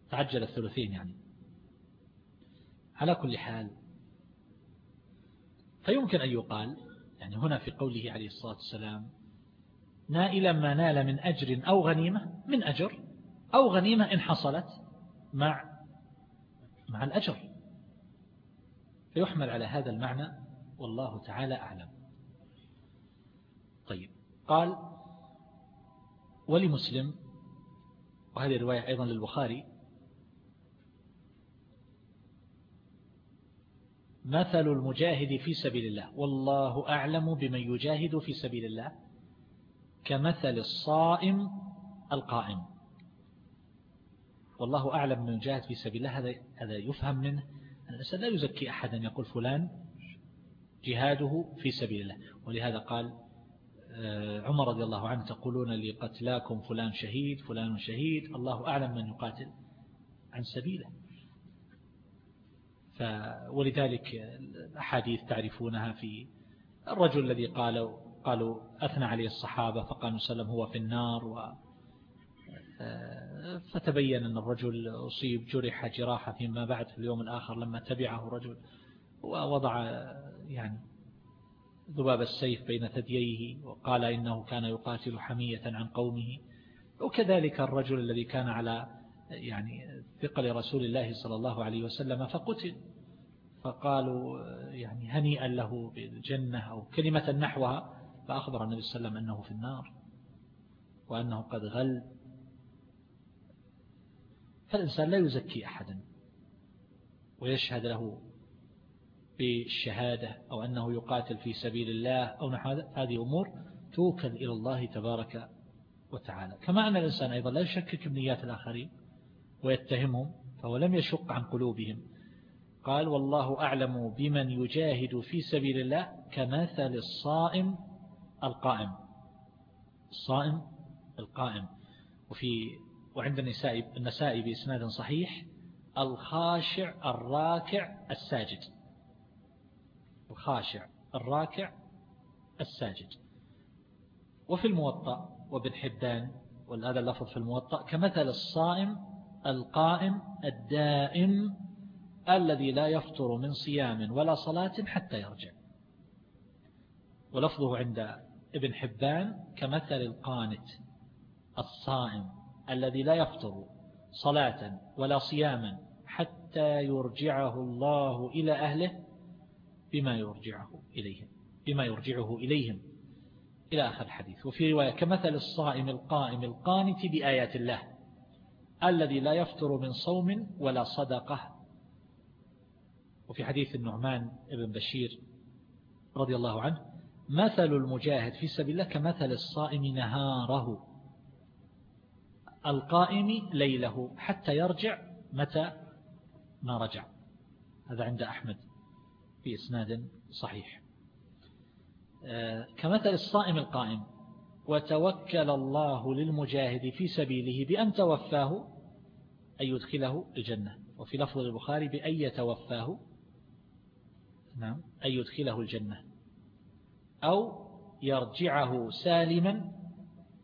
تعجل الثلثين يعني. على كل حال فيمكن أن يقال يعني هنا في قوله عليه الصلاة والسلام نائلا ما نال من أجر أو غنيمة من أجر أو غنيمة إن حصلت مع مع الأجر. فيحمل على هذا المعنى والله تعالى أعلم. طيب قال ولمسلم وهذه الرواية أيضا للبخاري مثل المجاهد في سبيل الله. والله أعلم بمن يجاهد في سبيل الله كمثل الصائم القائم. والله أعلم من يجاهد في سبيل الله. هذا هذا يفهم منه الإنسان لا يزكي أحدا يقول فلان جهاده في سبيل الله. ولهذا قال آه، عمر رضي الله عنه تقولون لقتلاكم فلان شهيد فلان شهيد. الله أعلم من يقاتل عن سبيله. ولذلك الأحاديث تعرفونها في الرجل الذي قال قالوا أثنى عليه الصحابة فقال سلم هو في النار و فتبين أن الرجل أصيب جرح جراحة فيما بعد في اليوم الآخر لما تبعه رجل ووضع يعني ذباب السيف بين ثدييه وقال إنه كان يقاتل حمية عن قومه وكذلك الرجل الذي كان على يعني ثقل رسول الله صلى الله عليه وسلم فقتل. فقالوا يعني هنيئا له بالجنة أو كلمة نحوها فأخبر النبي صلى الله عليه وسلم أنه في النار وأنه قد غل. فالإنسان لا يزكي أحدا ويشهد له بالشهادة أو أنه يقاتل في سبيل الله أو نحو هذه أمور توكل إلى الله تبارك وتعالى. كما أن الإنسان أيضا لا يشكك بنيات الآخرين. ويتهمهم فهو لم يشق عن قلوبهم. قال والله أعلم بمن يجاهد في سبيل الله كمثل الصائم القائم. الصائم القائم. وفي وعند النساء النساء بإسناد صحيح الخاشع الراكع الساجد. الخاشع الراكع الساجد. وفي الموطأ وابن حبان وهذا اللفظ في الموطأ كمثل الصائم القائم الدائم الذي لا يفطر من صيام ولا صلاة حتى يرجع. ولفظه عند ابن حبان كمثل القانت الصائم الذي لا يفطر صلاة ولا صياما حتى يرجعه الله إلى أهله بما يرجعه إليهم بما يرجعه إليهم. إلى آخر الحديث. وفي رواية كمثل الصائم القائم القانت بآيات الله. الذي لا يفطر من صوم ولا صدقة. وفي حديث النعمان ابن بشير رضي الله عنه مثل المجاهد في سبيل الله كمثل الصائم نهاره. القائم ليله حتى يرجع متى؟ ما رجع. هذا عند أحمد في إسناد صحيح. آه، كمثل الصائم القائم. وتوكل الله للمجاهد في سبيله بأن توفاه أن يدخله الجنة. وفي لفظ البخاري بأن يتوفاه نعم أن يدخله الجنة. أو يرجعه سالما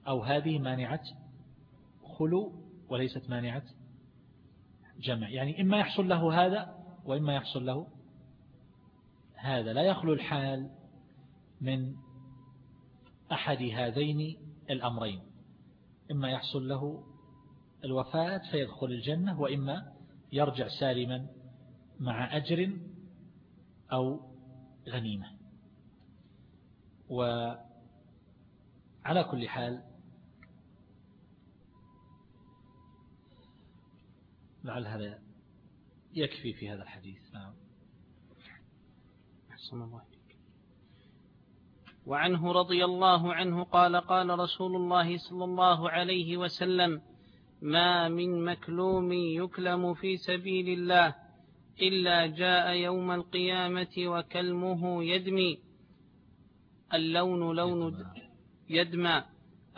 أو هذه مانعة خلو وليست مانعة جمع. يعني إما يحصل له هذا وإما يحصل له هذا. لا يخلو الحال من أحد هذين الأمرين إما يحصل له الوفاة فيدخل الجنة وإما يرجع سالما مع أجر أو غنيمة. وعلى كل حال لعل هذا يكفي في هذا الحديث. نعم. أحسن الله وعنه رضي الله عنه قال قال رسول الله صلى الله عليه وسلم ما من مكلوم يكلم في سبيل الله إلا جاء يوم القيامة وكلمه يدمي. اللون لون يدمى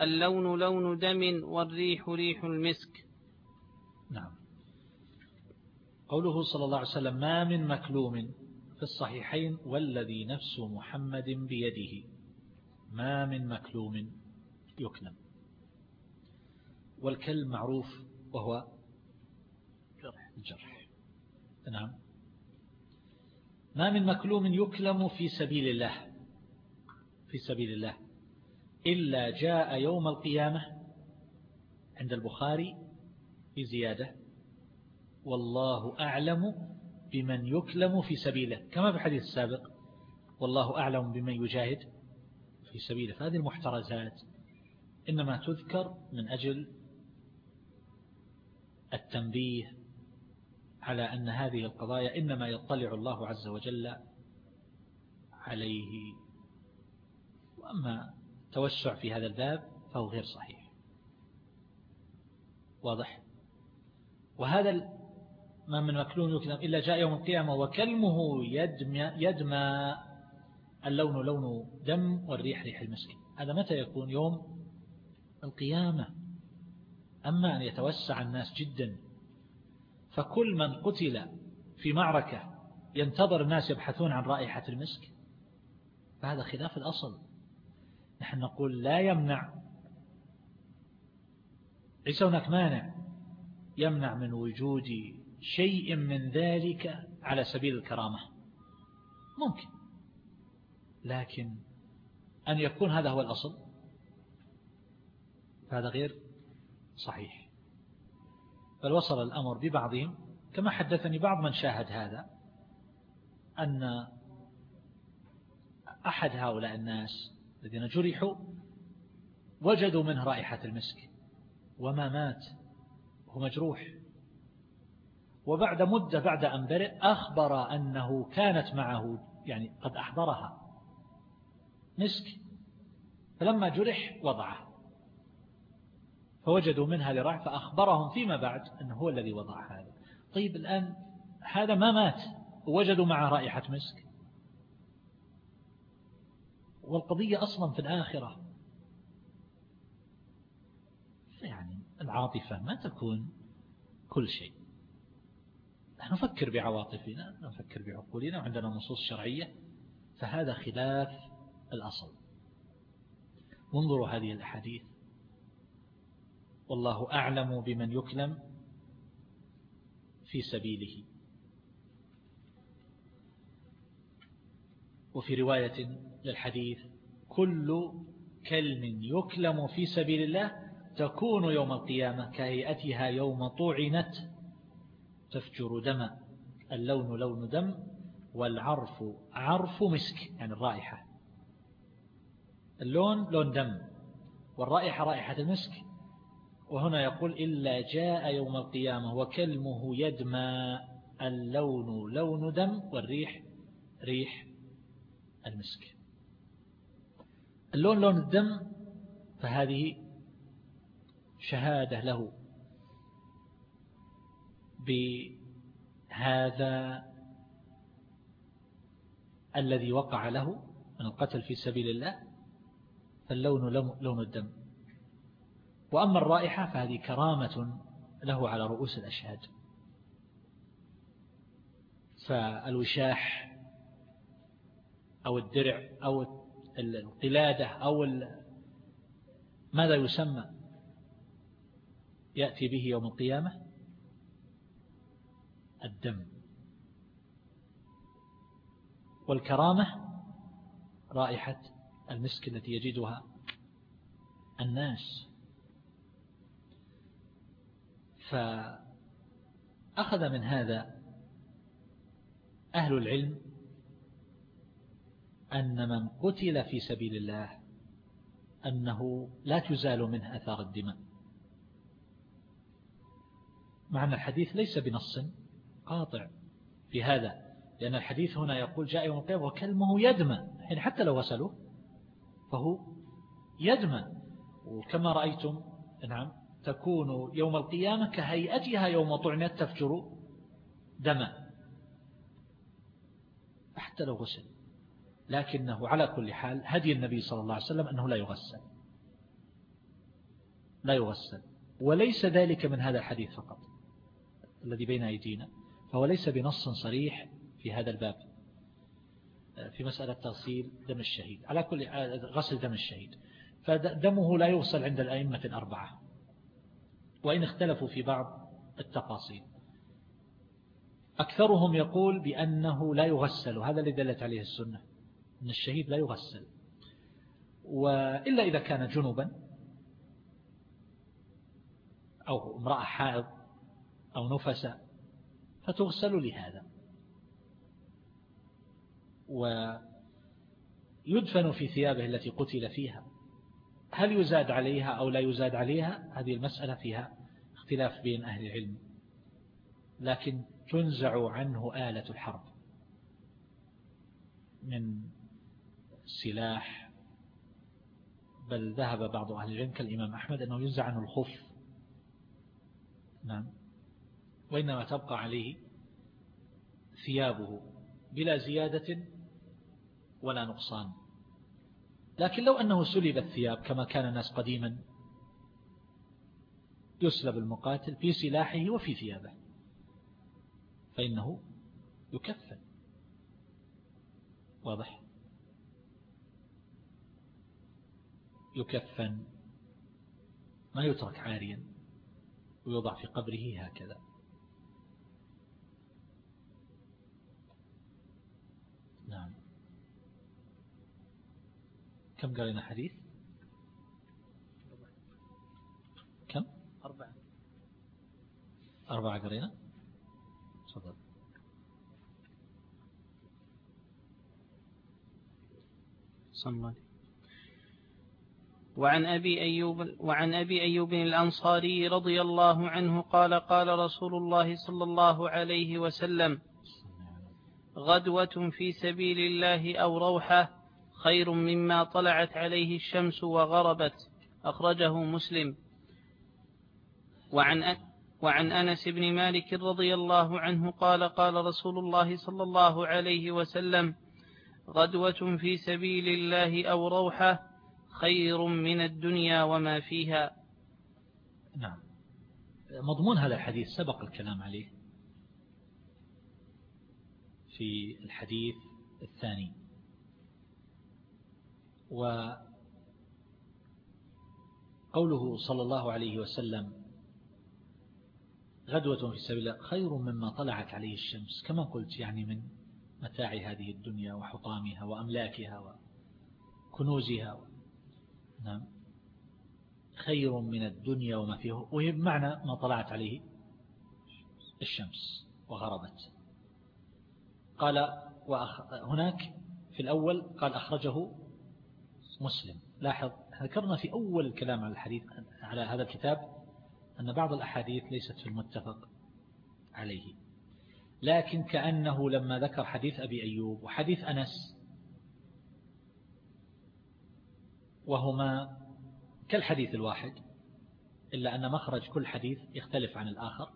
اللون لون دم والريح ريح المسك. نعم. قوله صلى الله عليه وسلم ما من مكلوم في الصحيحين والذي نفس محمد بيده. ما من مكلوم يكلم والكلم معروف وهو الجرح نعم. ما من مكلوم يكلم في سبيل الله. في سبيل الله. إلا جاء يوم القيامة عند البخاري في زيادة. والله أعلم بمن يكلم في سبيله. كما في الحديث السابق. والله أعلم بمن يجاهد. في سبيله فهذه المحترزات إنما تذكر من أجل التنبيه على أن هذه القضايا إنما يطلع الله عز وجل عليه. وأما توسع في هذا الباب فهو غير صحيح. واضح؟ وهذا ما من مكلوم يكلم إلا جاء يوم القيامة وكلمه يدمى, يدمى اللون لون دم والريح ريح المسك. هذا متى يكون؟ يوم القيامة. أما أن يتوسع الناس جدا فكل من قتل في معركة ينتظر الناس يبحثون عن رائحة المسك؟ فهذا خلاف الأصل. نحن نقول لا يمنع. ليس هناك مانع يمنع من وجود شيء من ذلك على سبيل الكرامة. ممكن. لكن أن يكون هذا هو الأصل فهذا غير صحيح. بل وصل الأمر ببعضهم كما حدثني بعض من شاهد هذا أن أحد هؤلاء الناس الذين جرحوا وجدوا منه رائحة المسك وما مات هو مجروح. وبعد مدة بعد أن برئ أخبر أنه كانت معه يعني قد أحضرها. مسك فلما جرح وضعه فوجدوا منها لرع فأخبرهم فيما بعد أنه هو الذي وضع هذا. طيب الآن هذا ما مات ووجدوا معه رائحة مسك. والقضية أصلا في الآخرة. يعني العاطفة ما تكون كل شيء. نحن نفكر بعواطفنا نفكر بعقولنا وعندنا نصوص شرعية فهذا خلاف الأصل. انظروا هذه الأحاديث. والله أعلم بمن يكلم في سبيله. وفي رواية للحديث كل كلم يكلم في سبيل الله تكون يوم القيامة كهيئتها يوم طعنت تفجر دم اللون لون دم والعرف عرف مسك يعني الرائحة. اللون لون دم. والرائحة رائحة المسك. وهنا يقول إلا جاء يوم القيامة وكلمه يدمى اللون لون دم والريح ريح المسك. اللون لون الدم فهذه شهادة له بهذا الذي وقع له من القتل في سبيل الله. فاللون لون الدم. وأما الرائحة فهذه كرامة له على رؤوس الأشهاد. فالوشاح أو الدرع أو القلادة أو ماذا يسمى يأتي به يوم القيامة؟ الدم. والكرامة رائحة المسك التي يجدها الناس. فأخذ من هذا أهل العلم أن من قتل في سبيل الله أنه لا تزال منه أثار الدماء. معنى الحديث ليس بنص قاطع في هذا لأن الحديث هنا يقول جاء يوم القيامة وكلمه يدمى يعني حتى لو غسلوه فهو يدمى وكما رأيتم نعم تكون يوم القيامة كهيئتها يوم طعنت تفجر دما. حتى لو غسل. لكنه على كل حال هدي النبي صلى الله عليه وسلم أنه لا يغسل. لا يغسل. وليس ذلك من هذا الحديث فقط الذي بين أيدينا فهو ليس بنص صريح في هذا الباب. في مسألة تغسيل دم الشهيد على كل غسل دم الشهيد. فدمه لا يغسل عند الأئمة الأربعة وإن اختلفوا في بعض التفاصيل. أكثرهم يقول بأنه لا يغسل هذا اللي دلت عليه السنة أن الشهيد لا يغسل. وإلا إذا كان جنوبا أو امرأة حائض أو نفس فتغسل لهذا. ويدفن في ثيابه التي قتل فيها. هل يزاد عليها أو لا يزاد عليها؟ هذه المسألة فيها اختلاف بين أهل العلم. لكن تنزع عنه آلة الحرب من سلاح بل ذهب بعض أهل العلم كالإمام أحمد أنه ينزع عنه الخف. نعم. وإنما تبقى عليه ثيابه بلا زيادة ولا نقصان. لكن لو أنه سلب الثياب كما كان الناس قديما يسلب المقاتل في سلاحه وفي ثيابه فإنه يكفن. واضح؟ يكفن. ما يترك عاريا ويوضع في قبره هكذا. نعم. كم قرينا حديث؟ كم؟ أربعة. أربعة قرينا؟ تفضل. صلى وعن أبي أيوب وعن أبي أيوب الأنصاري رضي الله عنه قال قال رسول الله صلى الله عليه وسلم غدوة في سبيل الله أو روحة خير مما طلعت عليه الشمس وغربت أخرجه مسلم. وعن وعن أنس بن مالك رضي الله عنه قال قال رسول الله صلى الله عليه وسلم غدوة في سبيل الله أو روحة خير من الدنيا وما فيها. نعم. مضمون هذا الحديث سبق الكلام عليه في الحديث الثاني. قوله صلى الله عليه وسلم غدوة في سبيل الله خير مما طلعت عليه الشمس كما قلت يعني من متاع هذه الدنيا وحطامها وأملاكها وكنوزها. نعم خير من الدنيا وما فيه وهي بمعنى ما طلعت عليه الشمس وغربت قال. هناك في الأول قال أخرجه مسلم. لاحظ ذكرنا في أول الكلام على الحديث على هذا الكتاب أن بعض الأحاديث ليست في المتفق عليه. لكن كأنه لما ذكر حديث أبي أيوب وحديث أنس وهما كالحديث الواحد إلا أن مخرج كل حديث يختلف عن الآخر.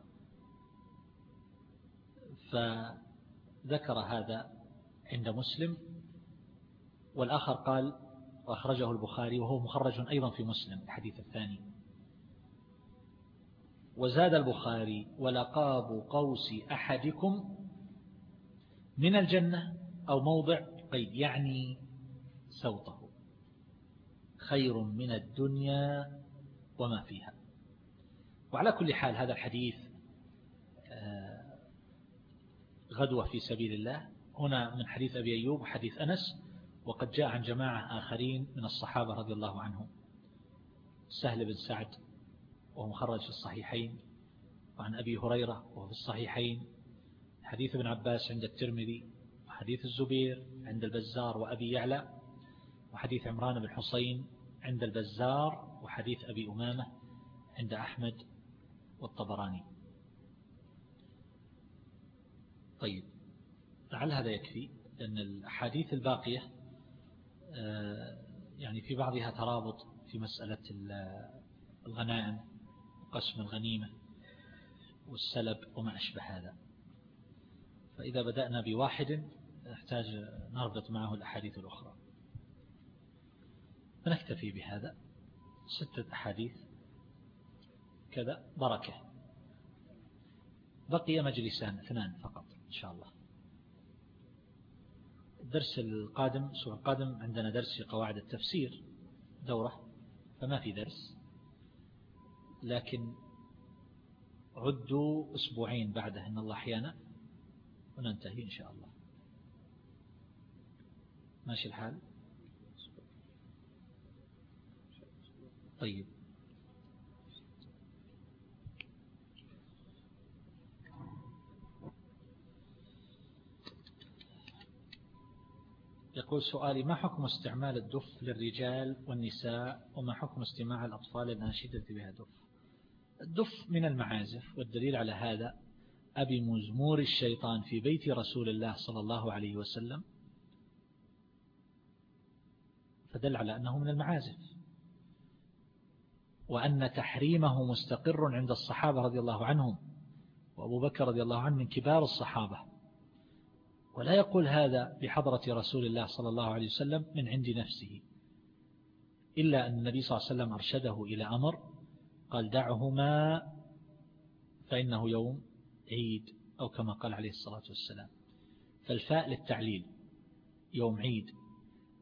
فذكر هذا عند مسلم والآخر قال وأخرجه البخاري وهو مخرج أيضا في مسلم الحديث الثاني. وزاد البخاري ولقاب قوس أحدكم من الجنة أو موضع قيد يعني سوطه خير من الدنيا وما فيها. وعلى كل حال هذا الحديث آه، غدوة في سبيل الله. هنا من حديث أبي أيوب وحديث أنس وقد جاء عن جماعة آخرين من الصحابة رضي الله عنهم. سهل بن سعد وهو مخرج في الصحيحين وعن أبي هريرة وهو في الصحيحين. حديث ابن عباس عند الترمذي وحديث الزبير عند البزار وأبي يعلى وحديث عمران بن حسين عند البزار وحديث أبي أمامة عند أحمد والطبراني. طيب لعل هذا يكفي لأن الأحاديث الباقية يعني في بعضها ترابط في مسألة الغنائم وقسم الغنيمة والسلب وما أشبه هذا. فإذا بدأنا بواحد نحتاج نربط معه الأحاديث الأخرى. فنكتفي بهذا. ستة أحاديث. كذا بركة. بقي مجلسان اثنان فقط إن شاء الله. الدرس القادم الأسبوع القادم عندنا درس في قواعد التفسير دورة فما في درس لكن عدوا أسبوعين بعده إن الله أحيانا وننتهي إن شاء الله. ماشي الحال؟ طيب. يقول سؤالي ما حكم استعمال الدف للرجال والنساء وما حكم استماع الأطفال الناشدة بها دف؟ الدف من المعازف والدليل على هذا أبي مزمور الشيطان في بيت رسول الله صلى الله عليه وسلم. فدل على أنه من المعازف. وأن تحريمه مستقر عند الصحابة رضي الله عنهم. وأبو بكر رضي الله عنه من كبار الصحابة. ولا يقول هذا بحضرة رسول الله صلى الله عليه وسلم من عند نفسه. إلا أن النبي صلى الله عليه وسلم أرشده إلى أمر قال دعهما فإنه يوم عيد أو كما قال عليه الصلاة والسلام. فالفاء للتعليل يوم عيد.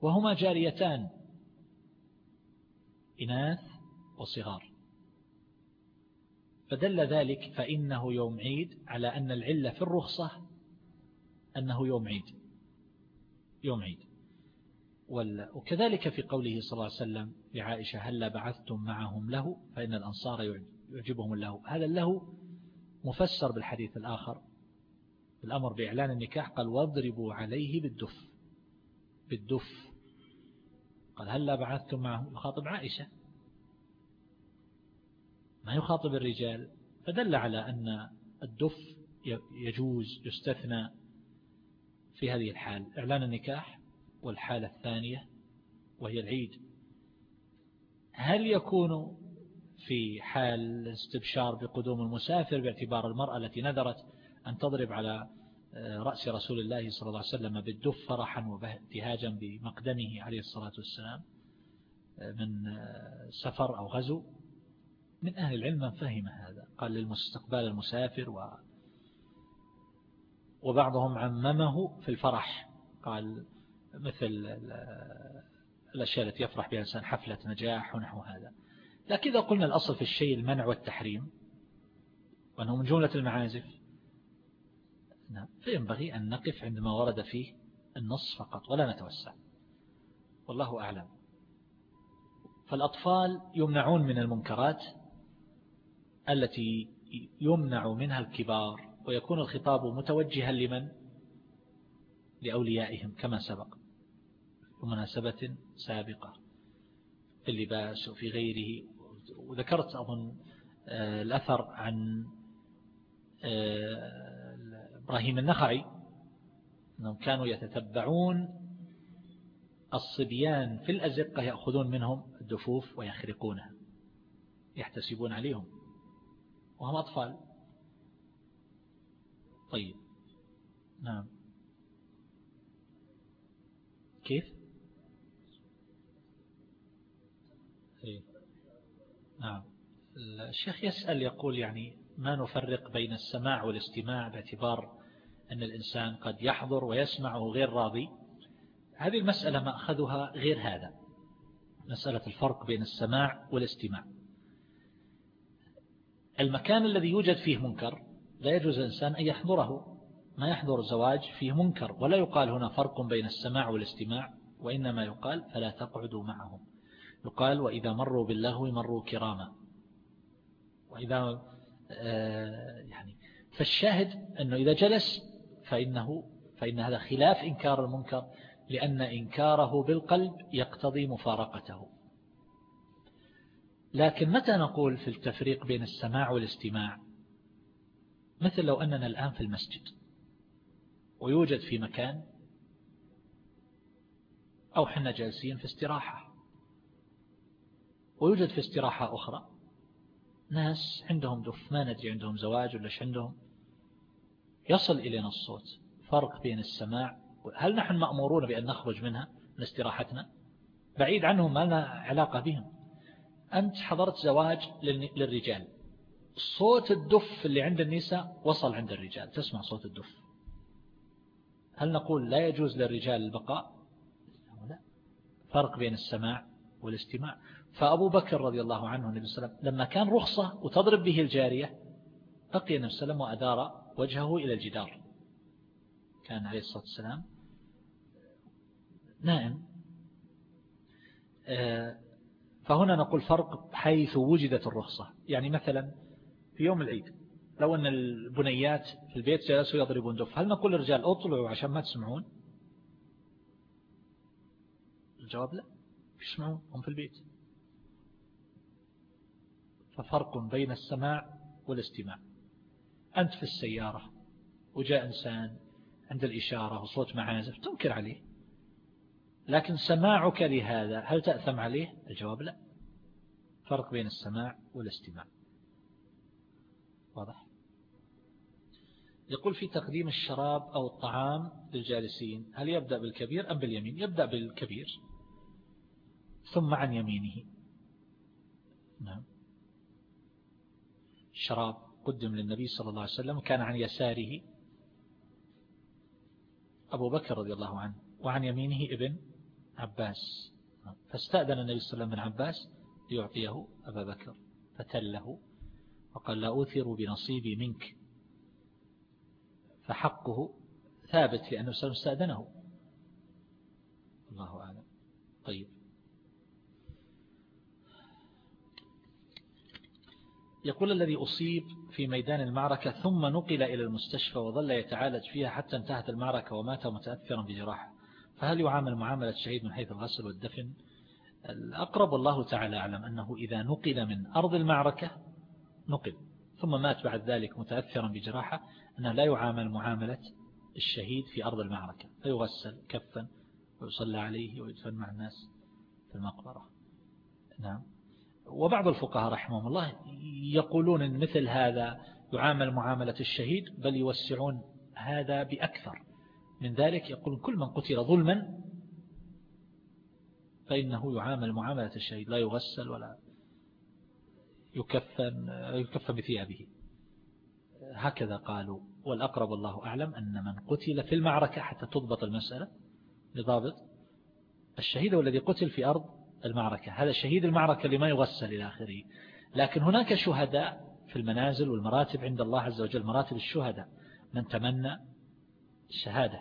وهما جاريتان إناث وصغار. فدل ذلك فإنه يوم عيد على أن العلة في الرخصة أنه يوم عيد. يوم عيد. وكذلك في قوله صلى الله عليه وسلم لعائشة هل بعثتم معهم له؟ فإن الأنصار يعجبهم له. هذا له مفسر بالحديث الآخر. الأمر بإعلان النكاح قال واضربوا عليه بالدف. بالدف. قال هل بعثتم معهم؟ يخاطب عائشة. ما يخاطب الرجال. فدل على أن الدف يجوز يستثنى في هذه الحال. إعلان النكاح والحالة الثانية وهي العيد. هل يكون في حال استبشار بقدوم المسافر باعتبار المرأة التي نذرت أن تضرب على آه، رأس رسول الله صلى الله عليه وسلم بالدف فرحا وابتهاجا بمقدمه عليه الصلاة والسلام آه، من آه، سفر أو غزو؟ من أهل العلم من فهم هذا. قال للمستقبال المسافر وبعضهم عممه في الفرح. قال مثل الأشياء التي يفرح بها الإنسان حفلة نجاح ونحو هذا. لكن إذا قلنا الأصل في الشيء المنع والتحريم وأنه من جملة المعازف نعم فينبغي أن نقف عندما ورد فيه النص فقط ولا نتوسع. والله أعلم. فالأطفال يمنعون من المنكرات التي يمنع منها الكبار ويكون الخطاب متوجها لمن؟ لأوليائهم كما سبق. ومناسبة سابقة في اللباس وفي غيره. وذكرت أظن آه، الأثر عن آه، إبراهيم النخعي أنهم كانوا يتتبعون الصبيان في الأزقة يأخذون منهم الدفوف ويخرقونها يحتسبون عليهم وهم أطفال. طيب. نعم. كيف؟ إيه. نعم. الشيخ يسأل يقول يعني ما نفرق بين السماع والاستماع باعتبار أن الإنسان قد يحضر ويسمع غير راضي؟ هذه المسألة ما أخذها غير هذا. مسألة الفرق بين السماع والاستماع. المكان الذي يوجد فيه منكر لا يجوز الإنسان أن يحضره. ما يحضر زواج فيه منكر ولا يقال هنا فرق بين السماع والاستماع وإنما يقال فلا تقعدوا معهم. يقال وإذا مروا باللهو مروا كراما. وإذا آه، يعني فالشاهد أنه إذا جلس فإنه فإن هذا خلاف إنكار المنكر لأن إنكاره بالقلب يقتضي مفارقته. لكن متى نقول في التفريق بين السماع والاستماع؟ مثل لو أننا الآن في المسجد ويوجد في مكان أو حنا جالسين في استراحة ويوجد في استراحة أخرى. ناس عندهم دف ما ندري عندهم زواج ولا عندهم. يصل إلينا الصوت فرق بين السماع. هل نحن مأمورون بأن نخرج منها من استراحتنا؟ بعيد عنهم ما لنا علاقة بهم. أنت حضرت زواج للرجال. صوت الدف اللي عند النساء وصل عند الرجال. تسمع صوت الدف. هل نقول لا يجوز للرجال البقاء؟ لا. فرق بين السماع والاستماع. فأبو بكر رضي الله عنه النبي صلى الله عليه وسلم لما كان رخصة وتضرب به الجارية بقي النبي صلى الله عليه وسلم وأدار وجهه إلى الجدار. كان عليه الصلاة والسلام نائم. آه، فهنا نقول فرق حيث وجدت الرخصة. يعني مثلا في يوم العيد. لو أن البنيات في البيت جلسوا يضربون دف هل نقول للرجال اطلعوا عشان ما تسمعون؟ الجواب لا. يسمعون هم في البيت. ففرق بين السماع والاستماع. أنت في السيارة وجاء إنسان عند الإشارة وصوت معازف تنكر عليه. لكن سماعك لهذا هل تأثم عليه؟ الجواب لا. فرق بين السماع والاستماع. واضح؟ يقول في تقديم الشراب أو الطعام للجالسين هل يبدأ بالكبير أم باليمين؟ يبدأ بالكبير ثم عن يمينه. نعم. الشراب قدم للنبي صلى الله عليه وسلم كان عن يساره أبو بكر رضي الله عنه وعن يمينه ابن عباس. فاستأذن النبي صلى الله عليه وسلم من عباس ليعطيه أبا بكر فتله. وقال لا أوثر بنصيبي منك. فحقه ثابت لأنه الله وسلم استأذنه. الله أعلم. طيب. يقول الذي أصيب في ميدان المعركة ثم نقل إلى المستشفى وظل يتعالج فيها حتى انتهت المعركة ومات متأثرا بجراحة. فهل يعامل معاملة الشهيد من حيث الغسل والدفن؟ الأقرب والله تعالى أعلم أنه إذا نقل من أرض المعركة نقل ثم مات بعد ذلك متأثرا بجراحة أنه لا يعامل معاملة الشهيد في أرض المعركة فيغسل كفا ويصلى عليه ويدفن مع الناس في المقبرة. نعم. وبعض الفقهاء رحمهم الله يقولون أن مثل هذا يعامل معاملة الشهيد بل يوسعون هذا بأكثر. من ذلك يقول كل من قتل ظلما فإنه يعامل معاملة الشهيد لا يغسل ولا يكفن, يكفن بثيابه. هكذا قالوا والأقرب الله أعلم أن من قتل في المعركة حتى تضبط المسألة. لضابط الشهيد والذي قتل في أرض المعركة. هذا شهيد المعركة اللي ما يغسل إلى آخره. لكن هناك شهداء في المنازل والمراتب عند الله عز وجل مراتب الشهداء. من تمنى الشهادة.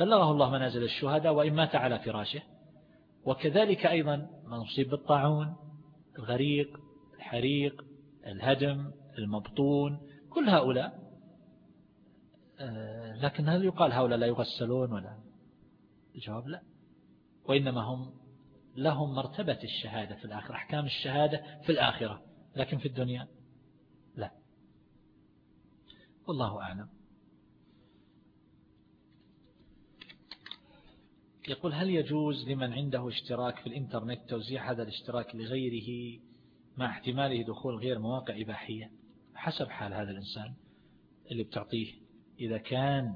بلغه الله منازل الشهداء وإن مات على فراشه. وكذلك أيضا من أصيب بالطاعون الغريق الحريق الهدم المبطون كل هؤلاء. آه، لكن هل يقال هؤلاء لا يغسلون ولا؟ الجواب لا. وإنما هم لهم مرتبة الشهادة في الآخرة أحكام الشهادة في الآخرة. لكن في الدنيا لا. والله أعلم. يقول هل يجوز لمن عنده اشتراك في الإنترنت توزيع هذا الاشتراك لغيره مع احتماله دخول غير مواقع إباحية حسب حال هذا الإنسان اللي بتعطيه. إذا كان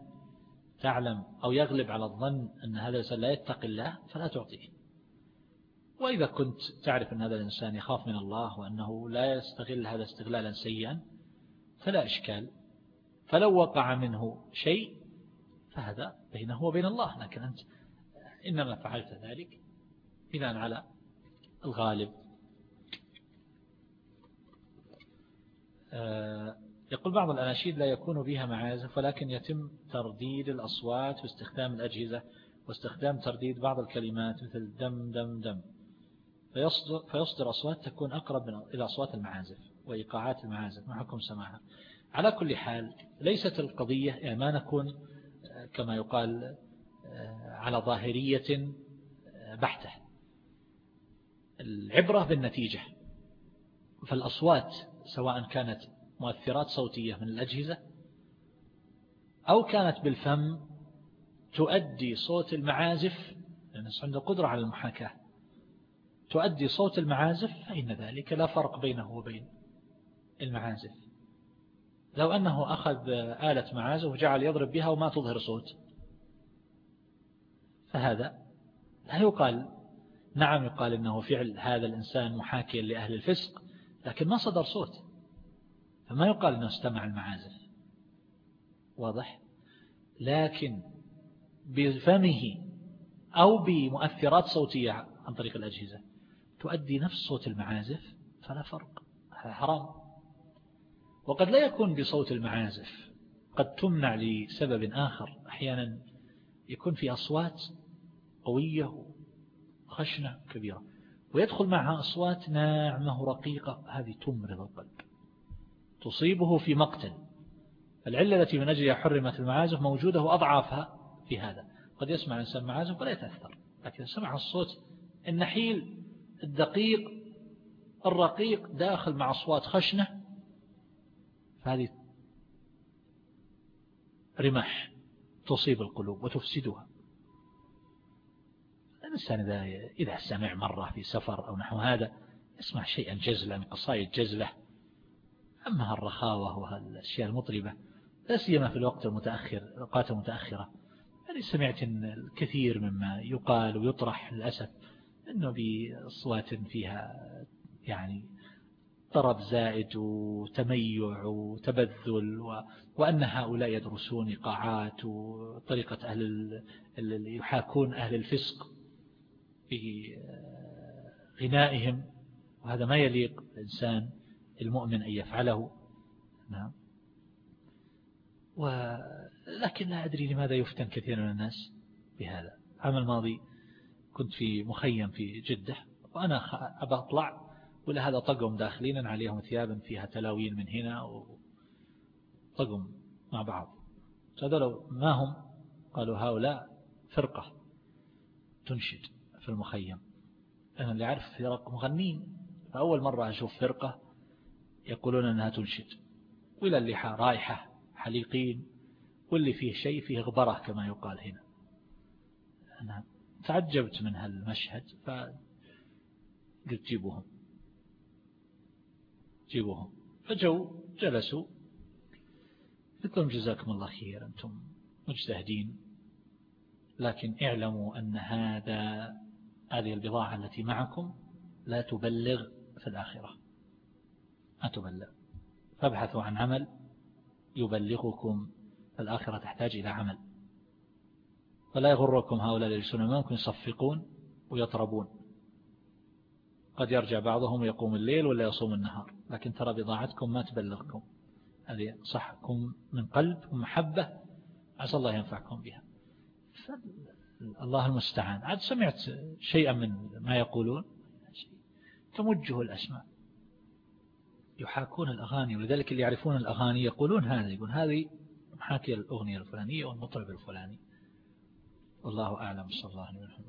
تعلم أو يغلب على الظن أن هذا الإنسان لا يتقي الله فلا تعطيه. وإذا كنت تعرف أن هذا الإنسان يخاف من الله وأنه لا يستغل هذا استغلالا سيئا فلا إشكال. فلو وقع منه شيء فهذا بينه وبين الله لكن أنت إنما فعلت ذلك بناء على الغالب. يقول بعض الأناشيد لا يكون بها معازف ولكن يتم ترديد الأصوات واستخدام الأجهزة واستخدام ترديد بعض الكلمات مثل دم دم دم. فيصدر, فيصدر أصوات تكون أقرب إلى أصوات المعازف وإيقاعات المعازف ما حكم سماعها؟ على كل حال ليست القضية يعني ما نكون آه، كما يقال آه، على ظاهرية بحتة. العبرة بالنتيجة. فالأصوات سواء كانت مؤثرات صوتية من الأجهزة أو كانت بالفم تؤدي صوت المعازف لأن عنده قدرة على المحاكاة تؤدي صوت المعازف فإن ذلك لا فرق بينه وبين المعازف. لو أنه أخذ آلة معازف وجعل يضرب بها وما تظهر صوت فهذا لا يقال. نعم يقال إنه فعل هذا الإنسان محاكيا لأهل الفسق لكن ما صدر صوت. فما يقال أنه استمع المعازف. واضح؟ لكن بفمه أو بمؤثرات صوتية عن طريق الأجهزة تؤدي نفس صوت المعازف فلا فرق. هذا حرام. وقد لا يكون بصوت المعازف قد تمنع لسبب آخر. أحيانا يكون في أصوات قوية وخشنة كبيرة. ويدخل معها أصوات ناعمة رقيقة هذه تمرض القلب تصيبه في مقتل. العلة التي من أجلها حرمت المعازف موجودة وأضعافها في هذا. قد يسمع الإنسان معازف ولا يتأثر لكن سمع الصوت النحيل الدقيق الرقيق داخل مع أصوات خشنة فهذه رمح تصيب القلوب وتفسدها. الإنسان إذا, إذا سمع مرة في سفر أو نحو هذا يسمع شيئا جزلا قصائد جزلة. أما الرخاوة وهالأشياء المطربة لا سيما في الوقت المتأخر الأوقات المتأخرة. يعني سمعت الكثير مما يقال ويطرح للأسف أنه بأصوات فيها يعني طرب زائد وتميع وتبذل و... وأن هؤلاء يدرسون إيقاعات وطريقة أهل اللي يحاكون أهل الفسق. في غنائهم وهذا ما يليق الإنسان المؤمن أن يفعله. نعم. ولكن لا أدري لماذا يفتن كثير من الناس بهذا. العام الماضي كنت في مخيم في جدة وأنا أبى أطلع ولا هذا طقم داخلين عليهم ثيابا فيها تلاوين من هنا وطقم مع بعض. هذول ما هم؟ قالوا هؤلاء فرقة تنشد. في المخيم. أنا اللي أعرف فرق مغنين فأول مرة أشوف فرقة يقولون أنها تنشد. وإلى اللي رائحة حليقين واللي فيه شيء فيه غبرة كما يقال هنا. أنا تعجبت من هالمشهد فقلت جيبوهم. جيبوهم. فجوا جلسوا. قلت لهم جزاكم الله خير أنتم مجتهدين. لكن اعلموا أن هذا هذه البضاعة التي معكم لا تبلغ في الآخرة. ما تبلغ. فابحثوا عن عمل يبلغكم في الآخرة تحتاج إلى عمل. فلا يغركم هؤلاء يجلسون أمامكم يصفقون ويطربون. قد يرجع بعضهم يقوم الليل ولا يصوم النهار. لكن ترى بضاعتكم ما تبلغكم. هذه صحكم من قلب ومحبة. عسى الله ينفعكم بها. الله المستعان. عاد سمعت شيئا من ما يقولون؟ تمجه الأسماء. يحاكون الأغاني ولذلك اللي يعرفون الأغاني يقولون هذا يقول هذه محاكي الأغنية الفلانية والمطرب الفلاني. والله أعلم صلى الله عليه وسلم.